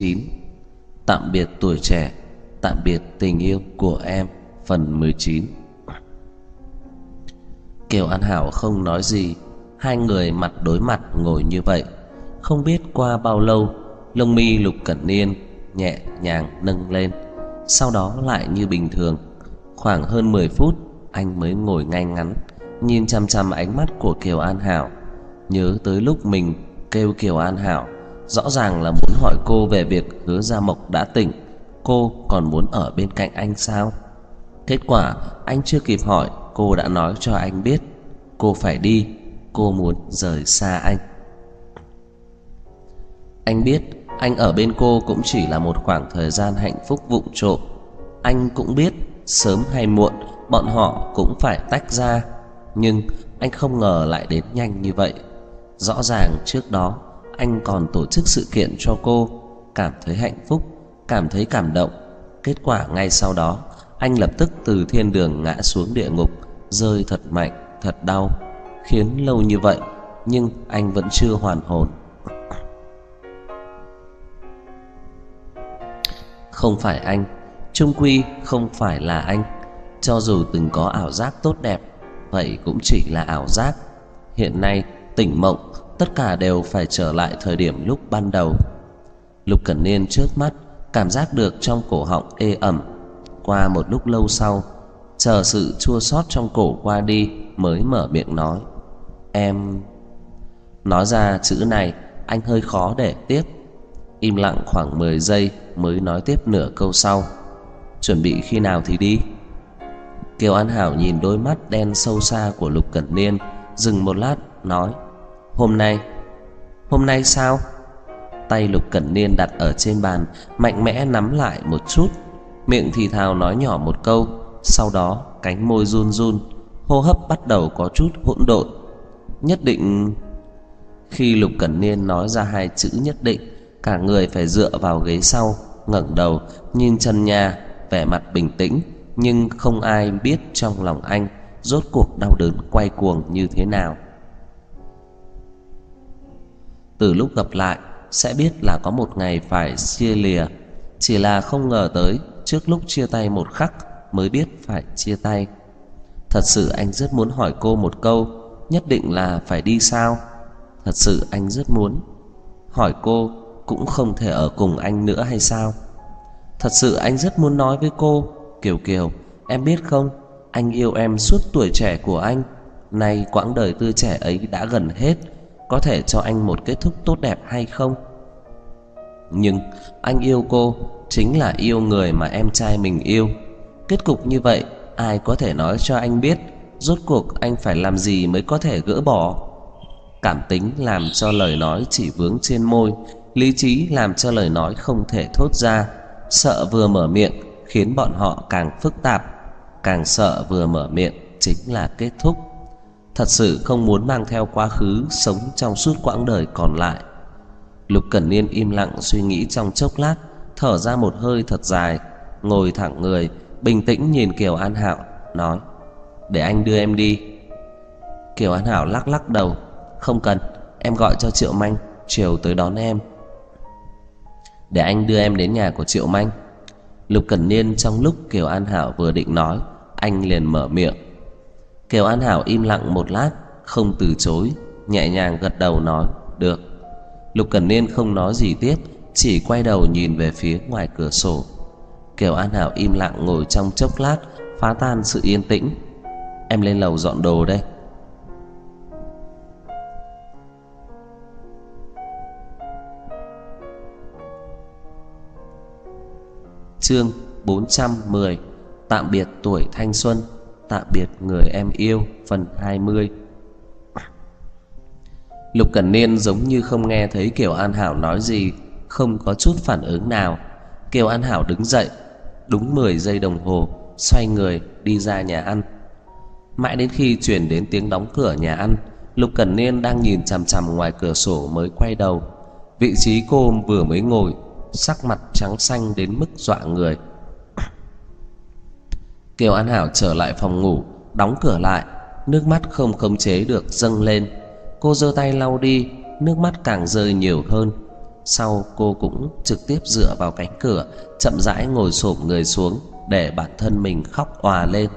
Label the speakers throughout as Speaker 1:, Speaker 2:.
Speaker 1: 9 Tạm biệt tuổi trẻ, Tạm biệt tình yêu của em, Phần 19 Kiều An Hảo không nói gì, Hai người mặt đối mặt ngồi như vậy. Không biết qua bao lâu, Lông mi Lục Cẩn Niên Nhẹ nhàng nâng lên, Sau đó lại như bình thường. Khoảng hơn 10 phút, Anh mới ngồi ngay ngắn, Nhìn chăm chăm ánh mắt của Kiều An Hảo. Nhớ tới lúc mình kêu Kiều An Hảo Rõ ràng là muốn hỏi cô về việc hứa Gia Mộc đã tỉnh, Cô còn muốn ở bên cạnh anh sao? Kết quả, anh chưa kịp hỏi, Cô đã nói cho anh biết, Cô phải đi, Cô muốn rời xa anh. Anh biết, Anh ở bên cô cũng chỉ là một khoảng thời gian hạnh phúc vụng trộm. Anh cũng biết, Sớm hay muộn, Bọn họ cũng phải tách ra. Nhưng anh không ngờ lại đến nhanh như vậy. Rõ ràng trước đó anh còn tổ chức sự kiện cho cô, cảm thấy hạnh phúc, cảm thấy cảm động. Kết quả ngay sau đó, anh lập tức từ thiên đường ngã xuống địa ngục, rơi thật mạnh, thật đau, khiến lâu như vậy nhưng anh vẫn chưa hoàn hồn. Không phải anh, trung quy không phải là anh. Cho dù từng có ảo giác tốt đẹp, vậy cũng chỉ là ảo giác. Hiện nay tỉnh mộng tất cả đều phải trở lại thời điểm lúc ban đầu. Lục Cẩn Niên trước mắt cảm giác được trong cổ họng ê ẩm. Qua một lúc lâu sau, chờ sự chua xót trong cổ qua đi mới mở miệng nói: "Em..." Nói ra chữ này, anh hơi khó để tiếp. Im lặng khoảng 10 giây mới nói tiếp nửa câu sau. "Chuẩn bị khi nào thì đi?" Kiều An Hảo nhìn đôi mắt đen sâu xa của Lục Cẩn Niên, dừng một lát nói: Hôm nay. Hôm nay sao? Tay Lục Cẩn Niên đặt ở trên bàn, Mạnh mẽ nắm lại một chút. Miệng thì thào nói nhỏ một câu, Sau đó cánh môi run run, Hô hấp bắt đầu có chút hỗn độn. Nhất định, Khi Lục Cẩn Niên nói ra hai chữ nhất định, Cả người phải dựa vào ghế sau, ngẩng đầu, nhìn chân nhà, Vẻ mặt bình tĩnh, Nhưng không ai biết trong lòng anh Rốt cuộc đau đớn quay cuồng như thế nào từ lúc gặp lại sẽ biết là có một ngày phải chia lìa, chỉ là không ngờ tới trước lúc chia tay một khắc mới biết phải chia tay. Thật sự anh rất muốn hỏi cô một câu, nhất định là phải đi sao? Thật sự anh rất muốn hỏi cô cũng không thể ở cùng anh nữa hay sao? Thật sự anh rất muốn nói với cô, Kiều Kiều, em biết không, anh yêu em suốt tuổi trẻ của anh, nay quãng đời tươi trẻ ấy đã gần hết có thể cho anh một kết thúc tốt đẹp hay không? Nhưng anh yêu cô chính là yêu người mà em trai mình yêu. Kết cục như vậy, ai có thể nói cho anh biết rốt cuộc anh phải làm gì mới có thể gỡ bỏ? Cảm tính làm cho lời nói chỉ vướng trên môi, lý trí làm cho lời nói không thể thốt ra, sợ vừa mở miệng khiến bọn họ càng phức tạp, càng sợ vừa mở miệng chính là kết thúc thật sự không muốn mang theo quá khứ sống trong suốt quãng đời còn lại. Lục Cẩn Niên im lặng suy nghĩ trong chốc lát, thở ra một hơi thật dài, ngồi thẳng người, bình tĩnh nhìn Kiều An Hạo, nói: "Để anh đưa em đi." Kiều An Hạo lắc lắc đầu, "Không cần, em gọi cho Triệu Manh, chiều tới đón em." "Để anh đưa em đến nhà của Triệu Manh." Lục Cẩn Niên trong lúc Kiều An Hạo vừa định nói, anh liền mở miệng, Kiều An Hảo im lặng một lát, Không từ chối, Nhẹ nhàng gật đầu nói, Được. Lục Cẩn Niên không nói gì tiếp Chỉ quay đầu nhìn về phía ngoài cửa sổ. Kiều An Hảo im lặng ngồi trong chốc lát, Phá tan sự yên tĩnh. Em lên lầu dọn đồ đây. Chương 410 Tạm biệt tuổi thanh xuân. Tạm biệt người em yêu, phần 20 Lục Cẩn Niên giống như không nghe thấy Kiều An Hảo nói gì, Không có chút phản ứng nào. Kiều An Hảo đứng dậy, Đúng 10 giây đồng hồ, Xoay người đi ra nhà ăn. Mãi đến khi chuyển đến tiếng đóng cửa nhà ăn, Lục Cẩn Niên đang nhìn chằm chằm ngoài cửa sổ mới quay đầu. Vị trí cô vừa mới ngồi, Sắc mặt trắng xanh đến mức dọa người. Kiều An Hảo trở lại phòng ngủ, đóng cửa lại, nước mắt không khống chế được dâng lên. Cô giơ tay lau đi, nước mắt càng rơi nhiều hơn. Sau cô cũng trực tiếp dựa vào cánh cửa Chậm rãi ngồi xổm người xuống Để bản thân mình khóc òa lên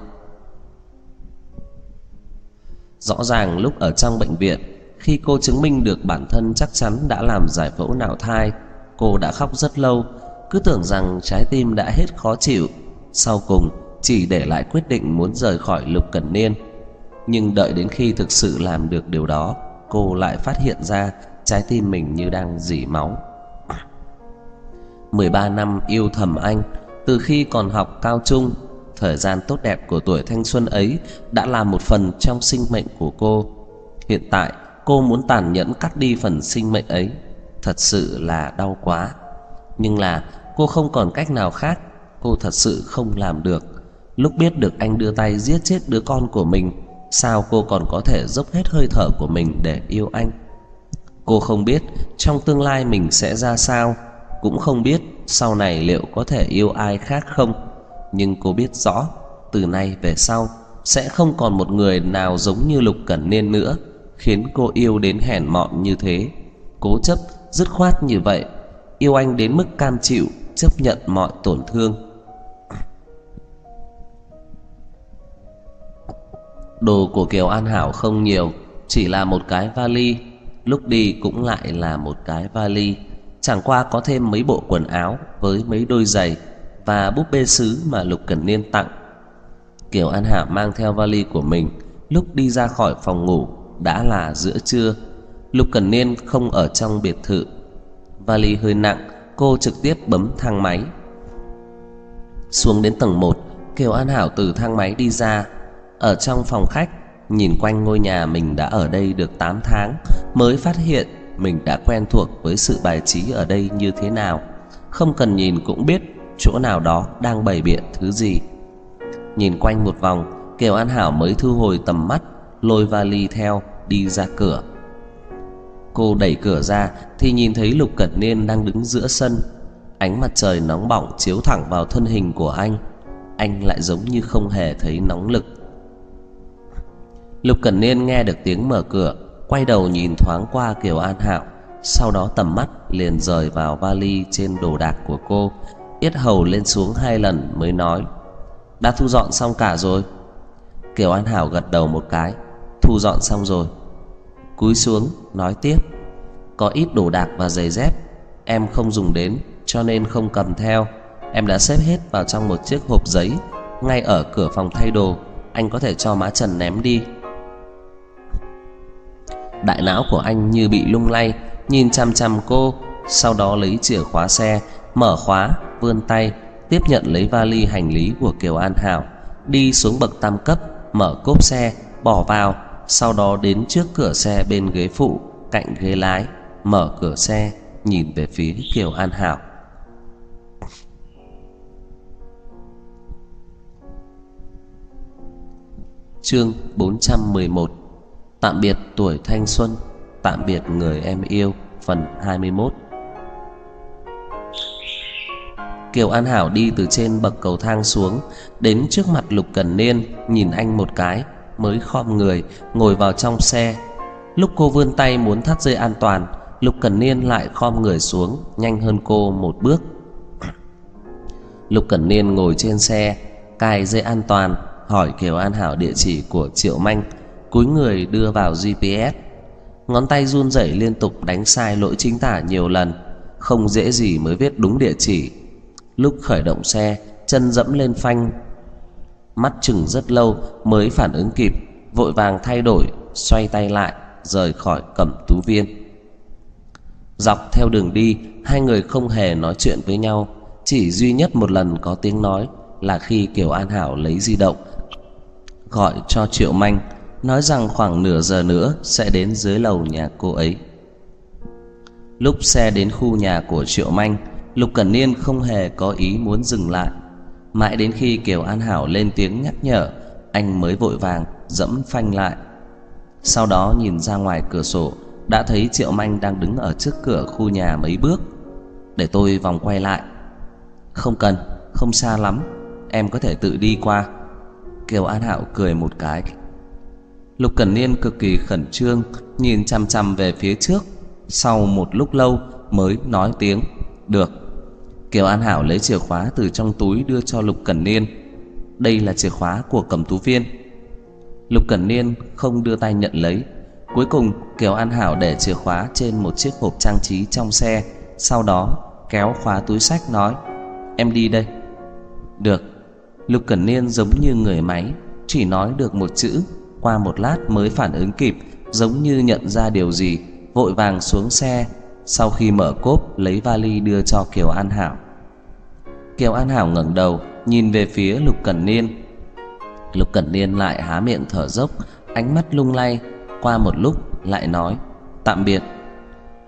Speaker 1: Rõ ràng lúc ở trong bệnh viện Khi cô chứng minh được bản thân chắc chắn đã làm giải phẫu não thai Cô đã khóc rất lâu Cứ tưởng rằng trái tim đã hết khó chịu Sau cùng chỉ để lại quyết định muốn rời khỏi Lục Cẩn Niên. Nhưng đợi đến khi thực sự làm được điều đó, Cô lại phát hiện ra trái tim mình như đang dỉ máu. 13 năm yêu thầm anh, Từ khi còn học cao trung, Thời gian tốt đẹp của tuổi thanh xuân ấy Đã là một phần trong sinh mệnh của cô. Hiện tại, cô muốn tàn nhẫn cắt đi phần sinh mệnh ấy. Thật sự là đau quá. Nhưng là cô không còn cách nào khác, Cô thật sự không làm được. Lúc biết được anh đưa tay giết chết đứa con của mình Sao cô còn có thể dốc hết hơi thở của mình để yêu anh? Cô không biết trong tương lai mình sẽ ra sao Cũng không biết sau này liệu có thể yêu ai khác không. Nhưng cô biết rõ Từ nay về sau Sẽ không còn một người nào giống như Lục Cẩn Niên nữa Khiến cô yêu đến hèn mọn như thế. Cố chấp, dứt khoát như vậy Yêu anh đến mức cam chịu Chấp nhận mọi tổn thương. Đồ của Kiều An Hảo không nhiều, Chỉ là một cái vali, Lúc đi cũng lại là một cái vali. Chẳng qua có thêm mấy bộ quần áo Với mấy đôi giày Và búp bê sứ mà Lục Cẩn Niên tặng. Kiều An Hảo mang theo vali của mình, Lúc đi ra khỏi phòng ngủ Đã là giữa trưa. Lục Cẩn Niên không ở trong biệt thự. Vali hơi nặng, Cô trực tiếp bấm thang máy. Xuống đến tầng 1 Kiều An Hảo từ thang máy đi ra. Ở trong phòng khách, Nhìn quanh ngôi nhà mình đã ở đây được 8 tháng, Mới phát hiện mình đã quen thuộc với sự bài trí ở đây như thế nào. Không cần nhìn cũng biết chỗ nào đó đang bày biện thứ gì. Nhìn quanh một vòng, Kiều An Hảo mới thu hồi tầm mắt, Lôi vali theo, đi ra cửa. Cô đẩy cửa ra Thì nhìn thấy Lục Cẩn Niên đang đứng giữa sân. Ánh mặt trời nóng bỏng chiếu thẳng vào thân hình của anh. Anh lại giống như không hề thấy nóng lực. Lục Cẩn Niên nghe được tiếng mở cửa, Quay đầu nhìn thoáng qua Kiều An Hạo. Sau đó tầm mắt liền rời vào vali trên đồ đạc của cô, Yết hầu lên xuống hai lần mới nói, Đã thu dọn xong cả rồi? Kiều An Hảo gật đầu một cái, Thu dọn xong rồi. Cúi xuống, nói tiếp, Có ít đồ đạc và giày dép, Em không dùng đến, cho nên không cầm theo. Em đã xếp hết vào trong một chiếc hộp giấy, Ngay ở cửa phòng thay đồ. Anh có thể cho má Trần ném đi. Đại não của anh như bị lung lay Nhìn chăm chăm cô Sau đó lấy chìa khóa xe Mở khóa, vươn tay Tiếp nhận lấy vali hành lý của Kiều An Hảo Đi xuống bậc tam cấp Mở cốp xe, bỏ vào Sau đó đến trước cửa xe bên ghế phụ Cạnh ghế lái Mở cửa xe, nhìn về phía Kiều An Hảo. Chương 411 Tạm biệt tuổi thanh xuân, Tạm biệt người em yêu, Phần 21 Kiều An Hảo đi từ trên bậc cầu thang xuống, Đến trước mặt Lục Cần Niên, Nhìn anh một cái, Mới khom người, Ngồi vào trong xe. Lúc cô vươn tay muốn thắt dây an toàn, Lục Cần Niên lại khom người xuống, Nhanh hơn cô một bước. Lục Cẩn Niên ngồi trên xe, Cài dây an toàn, Hỏi Kiều An Hảo địa chỉ của Triệu Manh cúi người đưa vào GPS. Ngón tay run rẩy liên tục đánh sai lỗi chính tả nhiều lần, không dễ gì mới viết đúng địa chỉ. Lúc khởi động xe, chân dẫm lên phanh, mắt chừng rất lâu mới phản ứng kịp, vội vàng thay đổi, xoay tay lại, rời khỏi Cẩm Tú Viên. Dọc theo đường đi, hai người không hề nói chuyện với nhau, chỉ duy nhất một lần có tiếng nói là khi Kiều An Hảo lấy di động gọi cho Triệu Manh nói rằng khoảng nửa giờ nữa sẽ đến dưới lầu nhà cô ấy. Lúc xe đến khu nhà của Triệu Manh, Lục Cẩn Niên không hề có ý muốn dừng lại. Mãi đến khi Kiều An Hảo lên tiếng nhắc nhở, anh mới vội vàng dẫm phanh lại. Sau đó nhìn ra ngoài cửa sổ, đã thấy Triệu Manh đang đứng ở trước cửa khu nhà mấy bước. Để tôi vòng quay lại. Không cần, không xa lắm, em có thể tự đi qua. Kiều An Hảo cười một cái Lục Cẩn Niên cực kỳ khẩn trương, Nhìn chăm chăm về phía trước. Sau một lúc lâu mới nói tiếng, Được. Kiều An Hảo lấy chìa khóa từ trong túi đưa cho Lục Cẩn Niên. Đây là chìa khóa của cầm tú viên. Lục Cẩn Niên không đưa tay nhận lấy. Cuối cùng, Kiều An Hảo để chìa khóa trên một chiếc hộp trang trí trong xe, Sau đó kéo khóa túi sách nói, Em đi đây. Được. Lục Cẩn Niên giống như người máy, Chỉ nói được một chữ. Qua một lát mới phản ứng kịp, Giống như nhận ra điều gì, Vội vàng xuống xe, Sau khi mở cốp lấy vali đưa cho Kiều An Hảo. Kiều An Hảo ngẩng đầu, Nhìn về phía Lục Cẩn Niên. Lục Cẩn Niên lại há miệng thở dốc, Ánh mắt lung lay, Qua một lúc lại nói, Tạm biệt.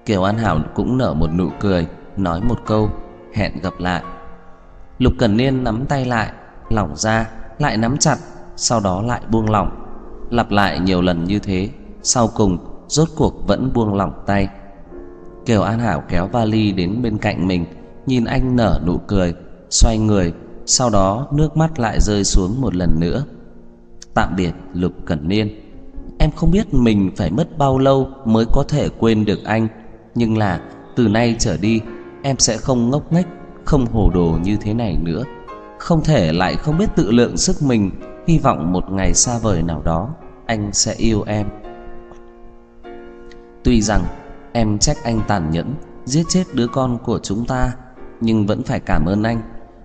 Speaker 1: Kiều An Hảo cũng nở một nụ cười, Nói một câu, Hẹn gặp lại. Lục Cẩn Niên nắm tay lại, Lỏng ra, Lại nắm chặt, Sau đó lại buông lỏng. Lặp lại nhiều lần như thế, Sau cùng Rốt cuộc vẫn buông lỏng tay. Kiều An Hảo kéo vali đến bên cạnh mình, Nhìn anh nở nụ cười, Xoay người, Sau đó nước mắt lại rơi xuống một lần nữa. Tạm biệt, Lục Cẩn Niên. Em không biết mình phải mất bao lâu Mới có thể quên được anh, Nhưng là từ nay trở đi, Em sẽ không ngốc nghếch, Không hồ đồ như thế này nữa. Không thể lại không biết tự lượng sức mình. Hy vọng một ngày xa vời nào đó, Anh sẽ yêu em. Tuy rằng, em trách anh tàn nhẫn, Giết chết đứa con của chúng ta, Nhưng vẫn phải cảm ơn anh.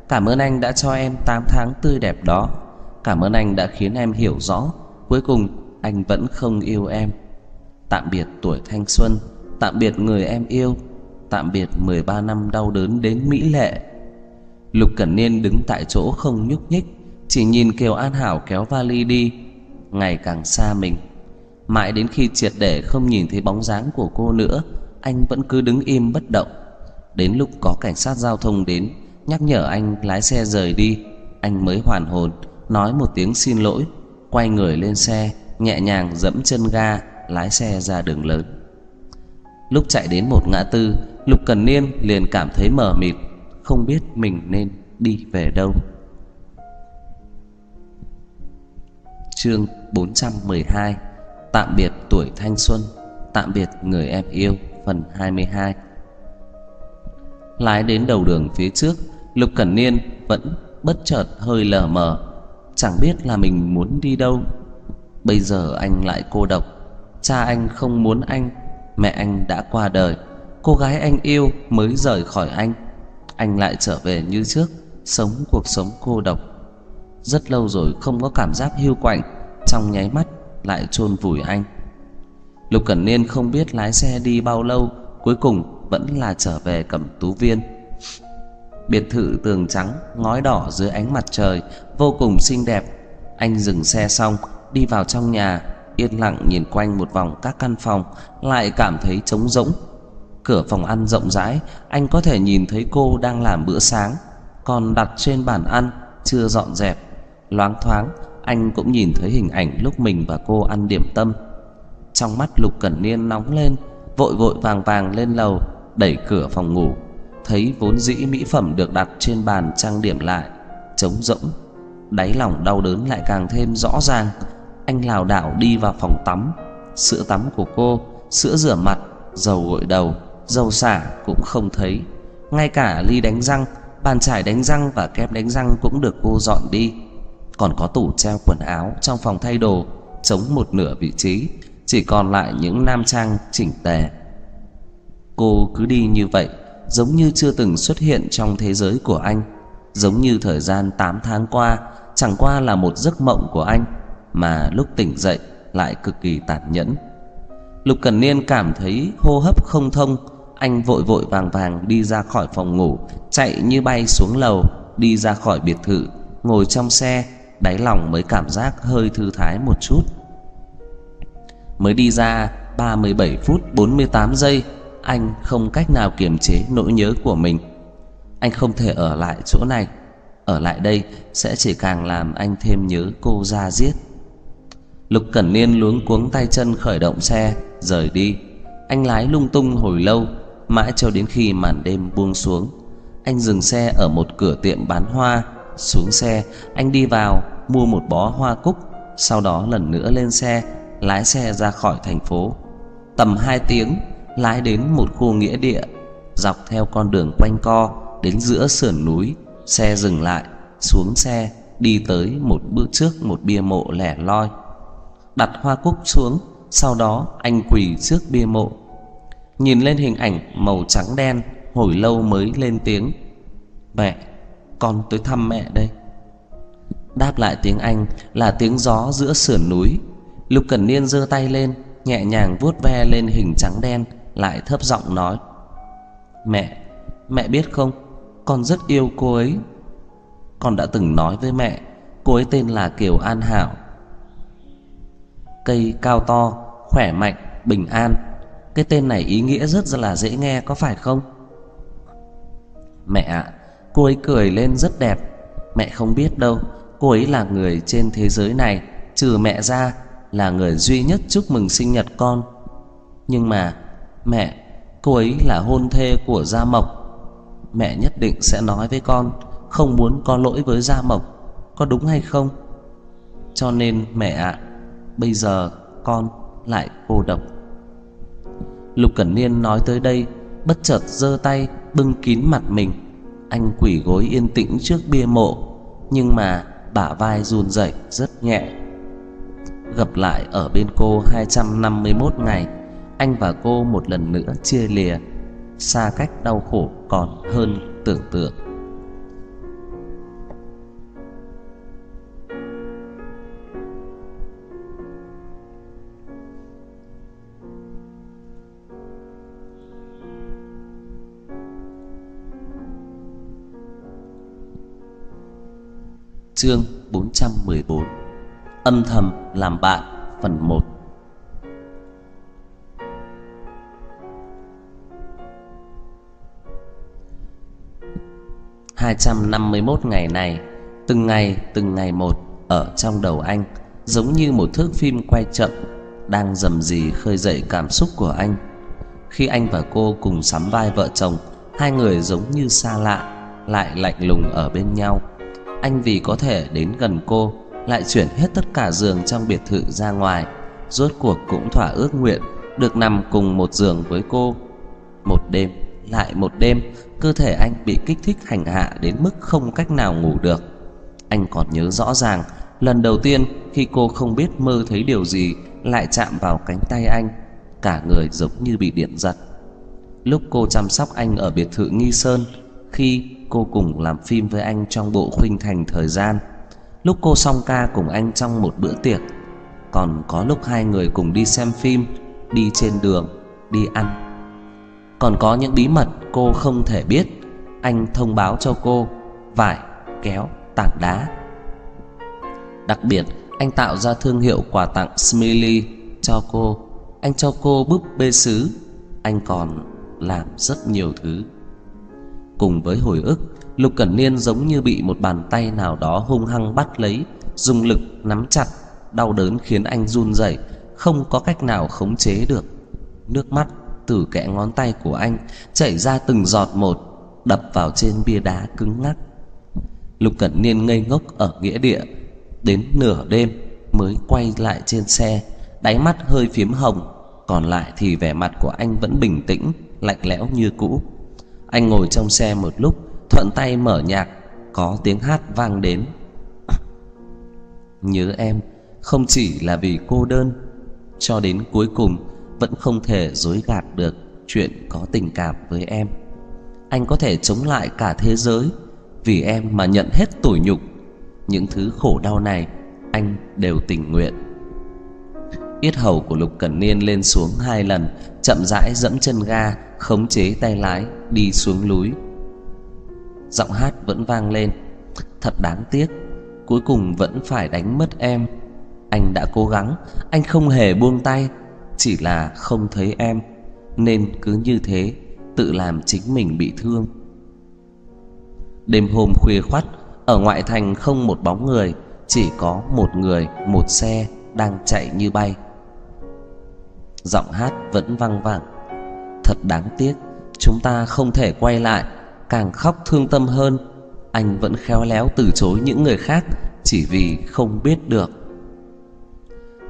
Speaker 1: Cảm ơn anh đã cho em 8 tháng tươi đẹp đó. Cảm ơn anh đã khiến em hiểu rõ, Cuối cùng anh vẫn không yêu em. Tạm biệt tuổi thanh xuân, Tạm biệt người em yêu, Tạm biệt 13 năm đau đớn đến mỹ lệ. Lục Cẩn Niên đứng tại chỗ không nhúc nhích, Chỉ nhìn Kiều An Hảo kéo vali đi, Ngày càng xa mình. Mãi đến khi triệt để không nhìn thấy bóng dáng của cô nữa, Anh vẫn cứ đứng im bất động. Đến lúc có cảnh sát giao thông đến, Nhắc nhở anh lái xe rời đi, Anh mới hoàn hồn, Nói một tiếng xin lỗi, Quay người lên xe, Nhẹ nhàng dẫm chân ga, Lái xe ra đường lớn. Lúc chạy đến một ngã tư, Lục Cần Niên liền cảm thấy mờ mịt. Không biết mình nên đi về đâu. Chương 412 Tạm biệt tuổi thanh xuân, Tạm biệt người em yêu, Phần 22 Lái đến đầu đường phía trước, Lục Cẩn Niên vẫn bất chợt hơi lờ mờ, Chẳng biết là mình muốn đi đâu. Bây giờ anh lại cô độc, Cha anh không muốn anh, Mẹ anh đã qua đời, Cô gái anh yêu mới rời khỏi anh. Anh lại trở về như trước, Sống cuộc sống cô độc. Rất lâu rồi không có cảm giác hiu quạnh, Trong nháy mắt lại chôn vùi anh. Lục Cẩn Niên không biết lái xe đi bao lâu, Cuối cùng vẫn là trở về cẩm tú viên. Biệt thự tường trắng, Ngói đỏ dưới ánh mặt trời, Vô cùng xinh đẹp. Anh dừng xe xong, Đi vào trong nhà, Yên lặng nhìn quanh một vòng các căn phòng, Lại cảm thấy trống rỗng. Cửa phòng ăn rộng rãi, Anh có thể nhìn thấy cô đang làm bữa sáng, Còn đặt trên bàn ăn Chưa dọn dẹp. Loáng thoáng, anh cũng nhìn thấy hình ảnh lúc mình và cô ăn điểm tâm. Trong mắt Lục Cẩn Niên nóng lên, Vội vội vàng vàng lên lầu, Đẩy cửa phòng ngủ. Thấy vốn dĩ mỹ phẩm được đặt trên bàn trang điểm lại, Trống rỗng, Đáy lòng đau đớn lại càng thêm rõ ràng. Anh lảo đảo đi vào phòng tắm, Sữa tắm của cô, Sữa rửa mặt, Dầu gội đầu. Dầu xả cũng không thấy. Ngay cả ly đánh răng, Bàn chải đánh răng và kem đánh răng cũng được cô dọn đi. Còn có tủ treo quần áo trong phòng thay đồ, Chống một nửa vị trí, Chỉ còn lại những nam trang chỉnh tề. Cô cứ đi như vậy, Giống như chưa từng xuất hiện trong thế giới của anh. Giống như thời gian 8 tháng qua, Chẳng qua là một giấc mộng của anh, Mà lúc tỉnh dậy lại cực kỳ tàn nhẫn. Lục Cần Niên cảm thấy hô hấp không thông anh vội vội vàng vàng đi ra khỏi phòng ngủ, Chạy như bay xuống lầu, Đi ra khỏi biệt thự, Ngồi trong xe, Đáy lòng mới cảm giác hơi thư thái một chút. Mới đi ra 37 phút 48 giây, Anh không cách nào kiềm chế nỗi nhớ của mình. Anh không thể ở lại chỗ này, Ở lại đây sẽ chỉ càng làm anh thêm nhớ cô ra giết. Lục Cẩn Niên luống cuống tay chân khởi động xe, Rời đi. Anh lái lung tung hồi lâu Mãi cho đến khi màn đêm buông xuống, Anh dừng xe ở một cửa tiệm bán hoa. Xuống xe, Anh đi vào, mua một bó hoa cúc, Sau đó lần nữa lên xe, Lái xe ra khỏi thành phố. Tầm 2 tiếng, Lái đến một khu nghĩa địa, Dọc theo con đường quanh co Đến giữa sườn núi. Xe dừng lại, Xuống xe, Đi tới một bước trước một bia mộ lẻ loi. Đặt hoa cúc xuống, Sau đó anh quỳ trước bia mộ. Nhìn lên hình ảnh màu trắng đen Hồi lâu mới lên tiếng. Mẹ Con tới thăm mẹ đây. Đáp lại tiếng Anh là tiếng gió giữa sườn núi. Lục Cẩn Niên giơ tay lên Nhẹ nhàng vuốt ve lên hình trắng đen Lại thấp giọng nói Mẹ, mẹ biết không Con rất yêu cô ấy. Con đã từng nói với mẹ Cô ấy tên là Kiều An Hảo. Cây cao to, khỏe mạnh, bình an. Cái tên này ý nghĩa rất là dễ nghe, có phải không? Mẹ ạ, Cô ấy cười lên rất đẹp. Mẹ không biết đâu, Cô ấy là người trên thế giới này. Trừ mẹ ra, Là người duy nhất chúc mừng sinh nhật con. Nhưng mà, Mẹ, Cô ấy là hôn thê của Gia Mộc. Mẹ nhất định sẽ nói với con, Không muốn có lỗi với Gia Mộc. Có đúng hay không? Cho nên mẹ ạ, Bây giờ con lại cô độc. Lục Cẩn Niên nói tới đây, Bất chợt giơ tay, bưng kín mặt mình. Anh quỳ gối yên tĩnh trước bia mộ, Nhưng mà bả vai run rẩy rất nhẹ. Gặp lại ở bên cô 251 ngày, Anh và cô một lần nữa chia lìa, Xa cách đau khổ còn hơn tưởng tượng. Chương 414 Âm thầm làm bạn, phần 1 251 ngày này, Từng ngày từng ngày một, Ở trong đầu anh, Giống như một thước phim quay chậm, Đang dầm dì khơi dậy cảm xúc của anh. Khi anh và cô cùng sắm vai vợ chồng, Hai người giống như xa lạ, Lại lạnh lùng ở bên nhau anh vì có thể đến gần cô lại chuyển hết tất cả giường trong biệt thự ra ngoài, rốt cuộc cũng thỏa ước nguyện được nằm cùng một giường với cô. Một đêm, lại một đêm, cơ thể anh bị kích thích hành hạ đến mức không cách nào ngủ được. Anh còn nhớ rõ ràng, lần đầu tiên khi cô không biết mơ thấy điều gì lại chạm vào cánh tay anh, cả người giống như bị điện giật. Lúc cô chăm sóc anh ở biệt thự Nghi Sơn, khi cô cùng làm phim với anh trong bộ khuynh thành thời gian. Lúc cô song ca cùng anh trong một bữa tiệc, còn có lúc hai người cùng đi xem phim, đi trên đường, đi ăn. Còn có những bí mật cô không thể biết, anh thông báo cho cô, vải kéo tảng đá. Đặc biệt, anh tạo ra thương hiệu quà tặng Smiley cho cô. Anh cho cô búp bê sứ. Anh còn làm rất nhiều thứ. Cùng với hồi ức, Lục Cẩn Niên giống như bị một bàn tay nào đó hung hăng bắt lấy, Dùng lực nắm chặt, Đau đớn khiến anh run rẩy, Không có cách nào khống chế được. Nước mắt từ kẽ ngón tay của anh Chảy ra từng giọt một, Đập vào trên bia đá cứng ngắc. Lục Cẩn Niên ngây ngốc ở nghĩa địa. Đến nửa đêm mới quay lại trên xe, Đáy mắt hơi phím hồng, Còn lại thì vẻ mặt của anh vẫn bình tĩnh, Lạnh lẽo như cũ anh ngồi trong xe một lúc, Thuận tay mở nhạc, Có tiếng hát vang đến. Nhớ em, Không chỉ là vì cô đơn, Cho đến cuối cùng Vẫn không thể dối gạt được Chuyện có tình cảm với em. Anh có thể chống lại cả thế giới Vì em mà nhận hết tủi nhục. Những thứ khổ đau này Anh đều tình nguyện. Yết hầu của Lục Cẩn Niên lên xuống hai lần, Chậm rãi dẫm chân ga Khống chế tay lái Đi xuống núi. Giọng hát vẫn vang lên. Thật đáng tiếc Cuối cùng vẫn phải đánh mất em. Anh đã cố gắng Anh không hề buông tay Chỉ là không thấy em. Nên cứ như thế Tự làm chính mình bị thương. Đêm hôm khuya khoắt Ở ngoại thành không một bóng người Chỉ có một người, một xe Đang chạy như bay. Giọng hát vẫn vang vẳng. Thật đáng tiếc. Chúng ta không thể quay lại, Càng khóc thương tâm hơn. Anh vẫn khéo léo từ chối những người khác, Chỉ vì không biết được.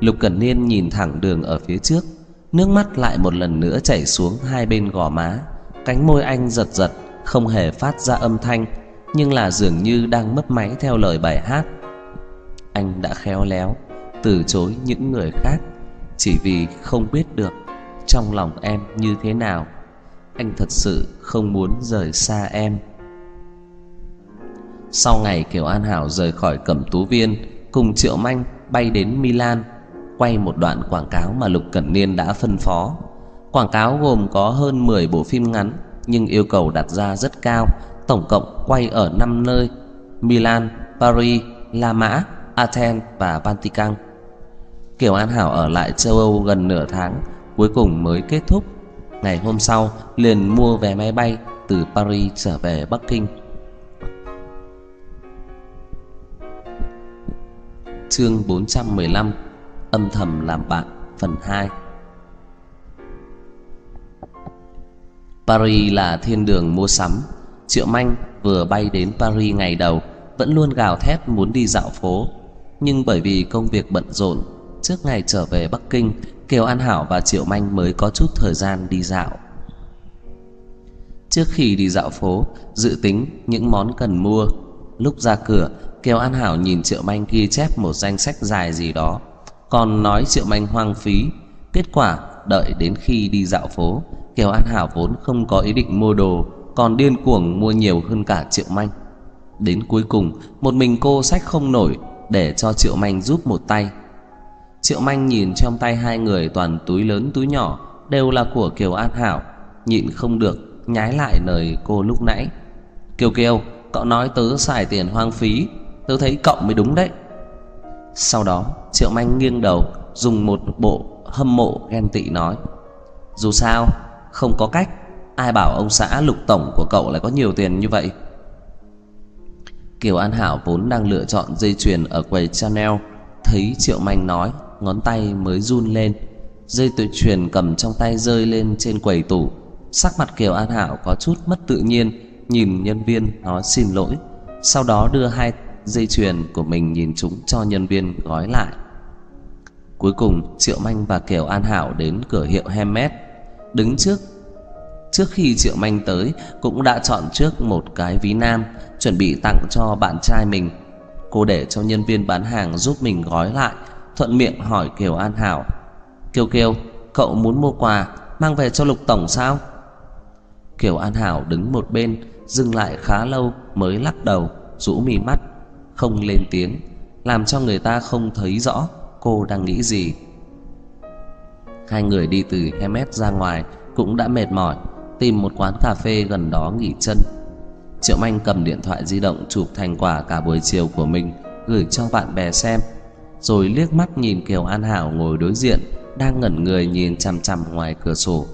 Speaker 1: Lục Cẩn Niên nhìn thẳng đường ở phía trước, Nước mắt lại một lần nữa chảy xuống hai bên gò má. Cánh môi anh giật giật, Không hề phát ra âm thanh, Nhưng là dường như đang mấp máy theo lời bài hát. Anh đã khéo léo Từ chối những người khác, Chỉ vì không biết được. Trong lòng em như thế nào? Anh thật sự không muốn rời xa em. Sau ngày Kiều An Hảo rời khỏi Cẩm Tú Viên Cùng Triệu Manh bay đến Milan Quay một đoạn quảng cáo mà Lục Cẩn Niên đã phân phó. Quảng cáo gồm có hơn 10 bộ phim ngắn nhưng yêu cầu đặt ra rất cao, tổng cộng quay ở 5 nơi: Milan, Paris, La Mã, Athens và Vatican. Kiều An Hảo ở lại châu Âu gần nửa tháng, cuối cùng mới kết thúc. Ngày hôm sau liền mua vé máy bay từ Paris trở về Bắc Kinh. Chương 415: Âm thầm làm bạn phần 2 Paris là thiên đường mua sắm. Triệu Manh vừa bay đến Paris ngày đầu vẫn luôn gào thét muốn đi dạo phố, nhưng bởi vì công việc bận rộn, trước ngày trở về Bắc Kinh, Kiều An Hảo và Triệu Manh mới có chút thời gian đi dạo. Trước khi đi dạo phố, dự tính những món cần mua. Lúc ra cửa, Kiều An Hảo nhìn Triệu Manh ghi chép một danh sách dài gì đó, còn nói Triệu Manh hoang phí. Kết quả, đợi đến khi đi dạo phố, Kiều An Hảo vốn không có ý định mua đồ Còn điên cuồng mua nhiều hơn cả Triệu Manh Đến cuối cùng Một mình cô sách không nổi Để cho Triệu Manh giúp một tay Triệu Manh nhìn trong tay hai người Toàn túi lớn túi nhỏ, Đều là của Kiều An Hảo, Nhịn không được nhái lại lời cô lúc nãy. Kiều Kiều, Cậu nói tớ xài tiền hoang phí, Tớ thấy cậu mới đúng đấy. Sau đó, Triệu Manh nghiêng đầu Dùng một bộ hâm mộ ghen tị nói, Dù sao, không có cách, Ai bảo ông xã lục tổng của cậu lại có nhiều tiền như vậy? Kiều An Hảo vốn đang lựa chọn dây chuyền ở quầy Chanel, Thấy Triệu Manh nói Ngón tay mới run lên. Dây tự truyền cầm trong tay rơi lên trên quầy tủ. Sắc mặt Kiều An Hảo có chút mất tự nhiên Nhìn nhân viên nói xin lỗi. Sau đó đưa hai dây chuyền của mình nhìn chúng cho nhân viên gói lại. Cuối cùng Triệu Manh và Kiều An Hảo đến cửa hiệu Hermes. Đứng trước trước khi Triệu Manh tới cũng đã chọn trước một cái ví nam chuẩn bị tặng cho bạn trai mình. Cô để cho nhân viên bán hàng giúp mình gói lại, thuận miệng hỏi Kiều An Hảo: "Kiều Kiều, cậu muốn mua quà mang về cho Lục tổng sao?" Kiều An Hảo đứng một bên, dừng lại khá lâu mới lắc đầu, rũ mi mắt, không lên tiếng, làm cho người ta không thấy rõ cô đang nghĩ gì. Hai người đi từ Hermes ra ngoài cũng đã mệt mỏi, tìm một quán cà phê gần đó nghỉ chân. Triệu Manh cầm điện thoại di động chụp thành quả cả buổi chiều của mình gửi cho bạn bè xem, rồi liếc mắt nhìn Kiều An Hảo ngồi đối diện đang ngẩn người nhìn chằm chằm ngoài cửa sổ,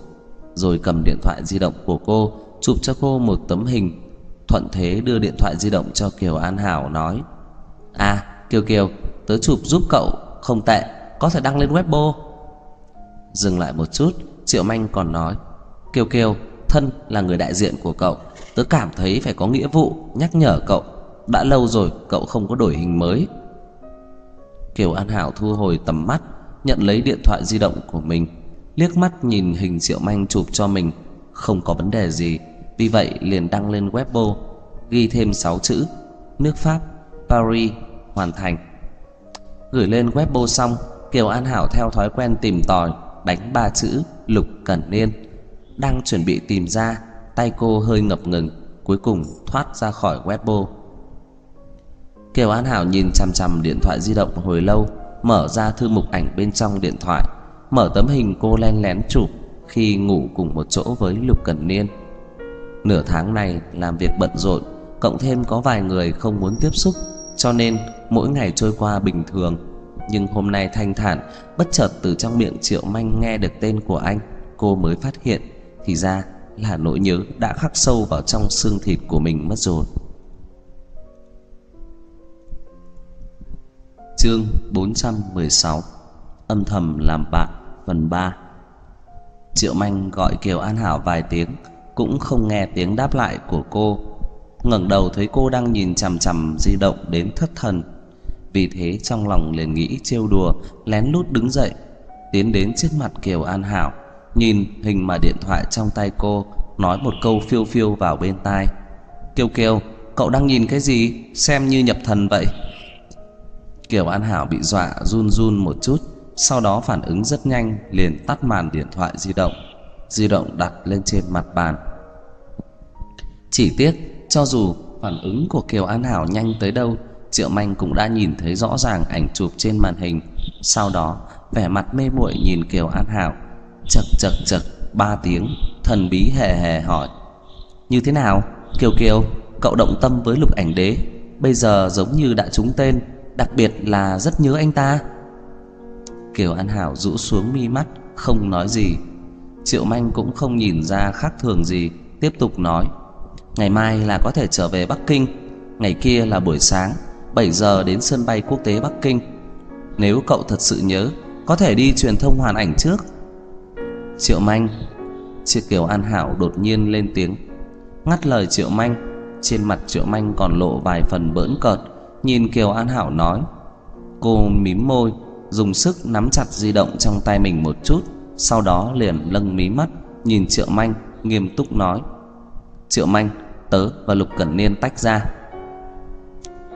Speaker 1: rồi cầm điện thoại di động của cô chụp cho cô một tấm hình. Thuận thế đưa điện thoại di động cho Kiều An Hảo nói: "À, Kiều Kiều, tớ chụp giúp cậu, không tệ, có thể đăng lên Weibo." Dừng lại một chút Triệu Manh còn nói Kiều Kiều thân là người đại diện của cậu Tớ cảm thấy phải có nghĩa vụ Nhắc nhở cậu Đã lâu rồi cậu không có đổi hình mới Kiều An Hảo thu hồi tầm mắt Nhận lấy điện thoại di động của mình Liếc mắt nhìn hình Triệu Manh chụp cho mình Không có vấn đề gì Vì vậy liền đăng lên Weibo Ghi thêm 6 chữ Nước Pháp Paris hoàn thành Gửi lên Weibo xong Kiều An Hảo theo thói quen tìm tòi đánh ba chữ Lục Cẩn Niên. Đang chuẩn bị tìm ra, tay cô hơi ngập ngừng, cuối cùng thoát ra khỏi Weibo. Kiều An Hảo nhìn chằm chằm điện thoại di động hồi lâu, mở ra thư mục ảnh bên trong điện thoại, mở tấm hình cô len lén chụp khi ngủ cùng một chỗ với Lục Cẩn Niên. Nửa tháng này làm việc bận rộn, cộng thêm có vài người không muốn tiếp xúc, cho nên mỗi ngày trôi qua bình thường nhưng hôm nay thanh thản bất chợt từ trong miệng triệu manh nghe được tên của anh cô mới phát hiện thì ra là nỗi nhớ đã khắc sâu vào trong xương thịt của mình mất rồi chương 416 âm thầm làm bạn phần 3 triệu manh gọi kiều an hảo vài tiếng cũng không nghe tiếng đáp lại của cô ngẩng đầu thấy cô đang nhìn chằm chằm di động đến thất thần vì thế trong lòng liền nghĩ trêu đùa, lén lút đứng dậy, tiến đến trước mặt Kiều An Hảo, nhìn hình mà điện thoại trong tay cô nói một câu phiêu phiêu vào bên tai. Kiều Kiều, cậu đang nhìn cái gì? Xem như nhập thần vậy. Kiều An Hảo bị dọa run run một chút, sau đó phản ứng rất nhanh, liền tắt màn điện thoại di động. Di động đặt lên trên mặt bàn. Chỉ tiếc, cho dù phản ứng của Kiều An Hảo nhanh tới đâu, Triệu Manh cũng đã nhìn thấy rõ ràng ảnh chụp trên màn hình. Sau đó, vẻ mặt mê muội nhìn Kiều An Hảo, chậc chậc chậc ba tiếng, thần bí hề hề hỏi: "Như thế nào? Kiều Kiều, cậu động tâm với Lục Ảnh Đế, bây giờ giống như đã trúng tên, đặc biệt là rất nhớ anh ta." Kiều An Hảo rũ xuống mi mắt, không nói gì. Triệu Manh cũng không nhìn ra khác thường gì, tiếp tục nói: "Ngày mai là có thể trở về Bắc Kinh, ngày kia là buổi sáng, 7 giờ đến sân bay quốc tế Bắc Kinh. Nếu cậu thật sự nhớ, có thể đi truyền thông hoàn ảnh trước." Triệu Manh, Triệu Kiều An Hảo đột nhiên lên tiếng, ngắt lời Triệu Manh. Trên mặt Triệu Manh còn lộ vài phần bỡn cợt, nhìn Kiều An Hảo nói. Cô mím môi, dùng sức nắm chặt di động trong tay mình một chút, sau đó liền lâng mí mắt, nhìn Triệu Manh, nghiêm túc nói: "Triệu Manh, tớ và Lục Cẩn Niên tách ra."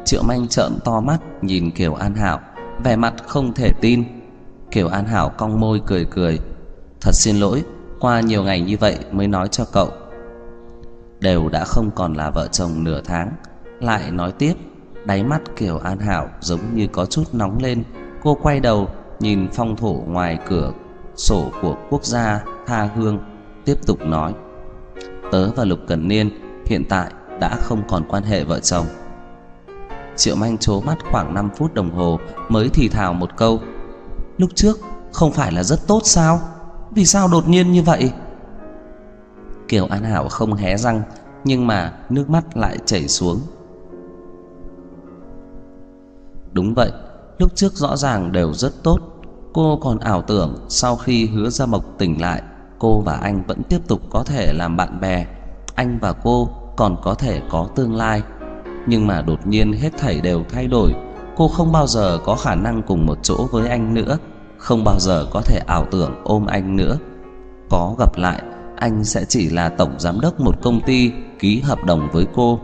Speaker 1: Triệu Manh trợn to mắt nhìn Kiều An Hảo, vẻ mặt không thể tin. Kiều An Hảo cong môi cười cười, "Thật xin lỗi, qua nhiều ngày như vậy mới nói cho cậu." Đều đã không còn là vợ chồng nửa tháng, lại nói tiếp, đáy mắt Kiều An Hảo giống như có chút nóng lên, cô quay đầu nhìn phong thổ ngoài cửa sổ của quốc gia tha hương, tiếp tục nói: "Tớ và Lục Cần Niên hiện tại đã không còn quan hệ vợ chồng." Triệu Manh chố mắt khoảng 5 phút đồng hồ mới thì thào một câu. Lúc trước không phải là rất tốt sao? Vì sao đột nhiên như vậy? Kiều An Hảo không hé răng, nhưng mà nước mắt lại chảy xuống. Đúng vậy, lúc trước rõ ràng đều rất tốt, cô còn ảo tưởng sau khi Hứa Gia Mộc tỉnh lại, cô và anh vẫn tiếp tục có thể làm bạn bè, anh và cô còn có thể có tương lai nhưng mà đột nhiên hết thảy đều thay đổi, cô không bao giờ có khả năng cùng một chỗ với anh nữa, không bao giờ có thể ảo tưởng ôm anh nữa. Có gặp lại, anh sẽ chỉ là tổng giám đốc một công ty ký hợp đồng với cô.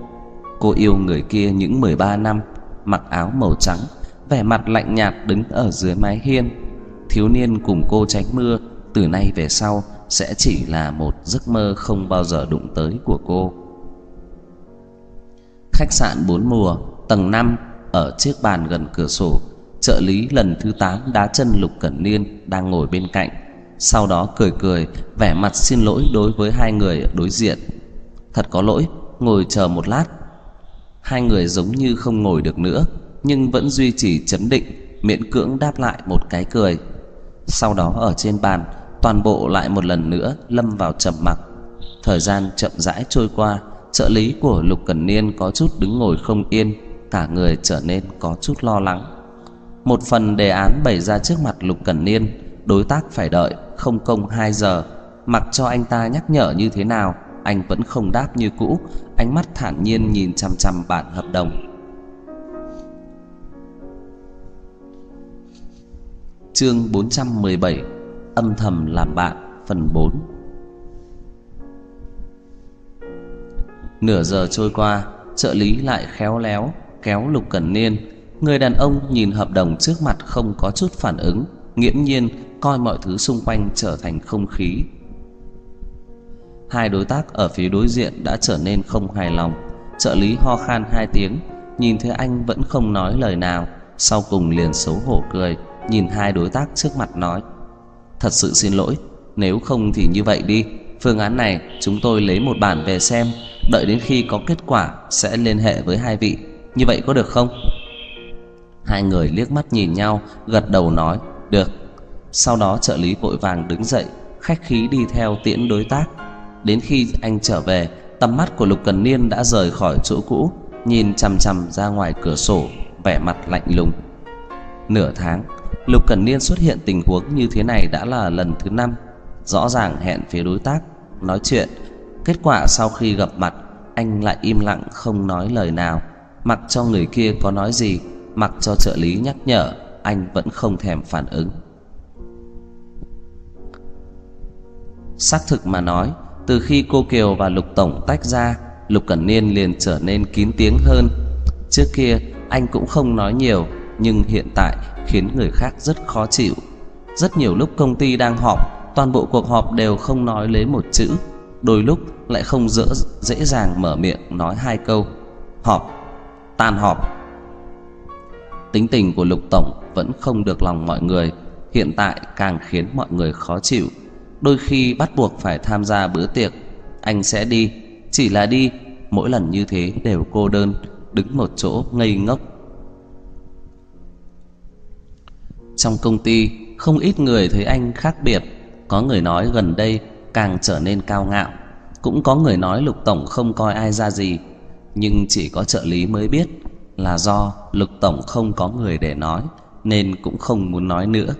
Speaker 1: Cô yêu người kia những 13 năm, mặc áo màu trắng, vẻ mặt lạnh nhạt đứng ở dưới mái hiên. Thiếu niên cùng cô tránh mưa, từ nay về sau sẽ chỉ là một giấc mơ không bao giờ đụng tới của cô. Khách sạn bốn mùa, tầng 5, ở chiếc bàn gần cửa sổ, trợ lý lần thứ 8 đá chân Lục Cẩn Niên đang ngồi bên cạnh, sau đó cười cười, vẻ mặt xin lỗi đối với hai người đối diện. Thật có lỗi, ngồi chờ một lát. Hai người giống như không ngồi được nữa, nhưng vẫn duy trì chấn định, miễn cưỡng đáp lại một cái cười. Sau đó ở trên bàn, toàn bộ lại một lần nữa lâm vào trầm mặc. Thời gian chậm rãi trôi qua, trợ lý của Lục Cẩn Niên có chút đứng ngồi không yên, cả người trở nên có chút lo lắng. Một phần đề án bày ra trước mặt Lục Cẩn Niên, đối tác phải đợi không công 2 giờ, mặc cho anh ta nhắc nhở như thế nào, anh vẫn không đáp như cũ, ánh mắt thản nhiên nhìn chằm chằm bản hợp đồng. Chương 417: Âm thầm làm bạn, phần 4. Nửa giờ trôi qua, trợ lý lại khéo léo kéo Lục Cẩn Niên. Người đàn ông nhìn hợp đồng trước mặt không có chút phản ứng, nghiễm nhiên coi mọi thứ xung quanh trở thành không khí. Hai đối tác ở phía đối diện đã trở nên không hài lòng. Trợ lý ho khan hai tiếng, nhìn thấy anh vẫn không nói lời nào, sau cùng liền xấu hổ cười, nhìn hai đối tác trước mặt nói: "Thật sự xin lỗi, nếu không thì như vậy đi, phương án này chúng tôi lấy một bản về xem, đợi đến khi có kết quả sẽ liên hệ với hai vị, như vậy có được không?" Hai người liếc mắt nhìn nhau, gật đầu nói: "Được." Sau đó trợ lý vội vàng đứng dậy, khách khí đi theo tiễn đối tác. Đến khi anh trở về, tầm mắt của Lục Cần Niên đã rời khỏi chỗ cũ, nhìn chằm chằm ra ngoài cửa sổ, vẻ mặt lạnh lùng. Nửa tháng, Lục Cần Niên xuất hiện tình huống như thế này đã là lần thứ năm. Rõ ràng hẹn phía đối tác nói chuyện, kết quả sau khi gặp mặt, anh lại im lặng không nói lời nào, mặc cho người kia có nói gì, mặc cho trợ lý nhắc nhở, anh vẫn không thèm phản ứng. Xác thực mà nói, từ khi cô Kiều và Lục Tổng tách ra Lục Cẩn Niên liền trở nên kín tiếng hơn. Trước kia anh cũng không nói nhiều Nhưng hiện tại khiến người khác rất khó chịu. Rất nhiều lúc công ty đang họp Toàn bộ cuộc họp đều không nói lấy một chữ. Đôi lúc lại không dễ, dễ dàng mở miệng nói hai câu. Họp Tan họp. Tính tình của Lục Tổng vẫn không được lòng mọi người. Hiện tại càng khiến mọi người khó chịu. Đôi khi bắt buộc phải tham gia bữa tiệc, Anh sẽ đi. Chỉ là đi, Mỗi lần như thế đều cô đơn, Đứng một chỗ ngây ngốc. Trong công ty, Không ít người thấy anh khác biệt. Có người nói gần đây Càng trở nên cao ngạo. Cũng có người nói Lục Tổng không coi ai ra gì. Nhưng chỉ có trợ lý mới biết Là do Lục Tổng không có người để nói, Nên cũng không muốn nói nữa.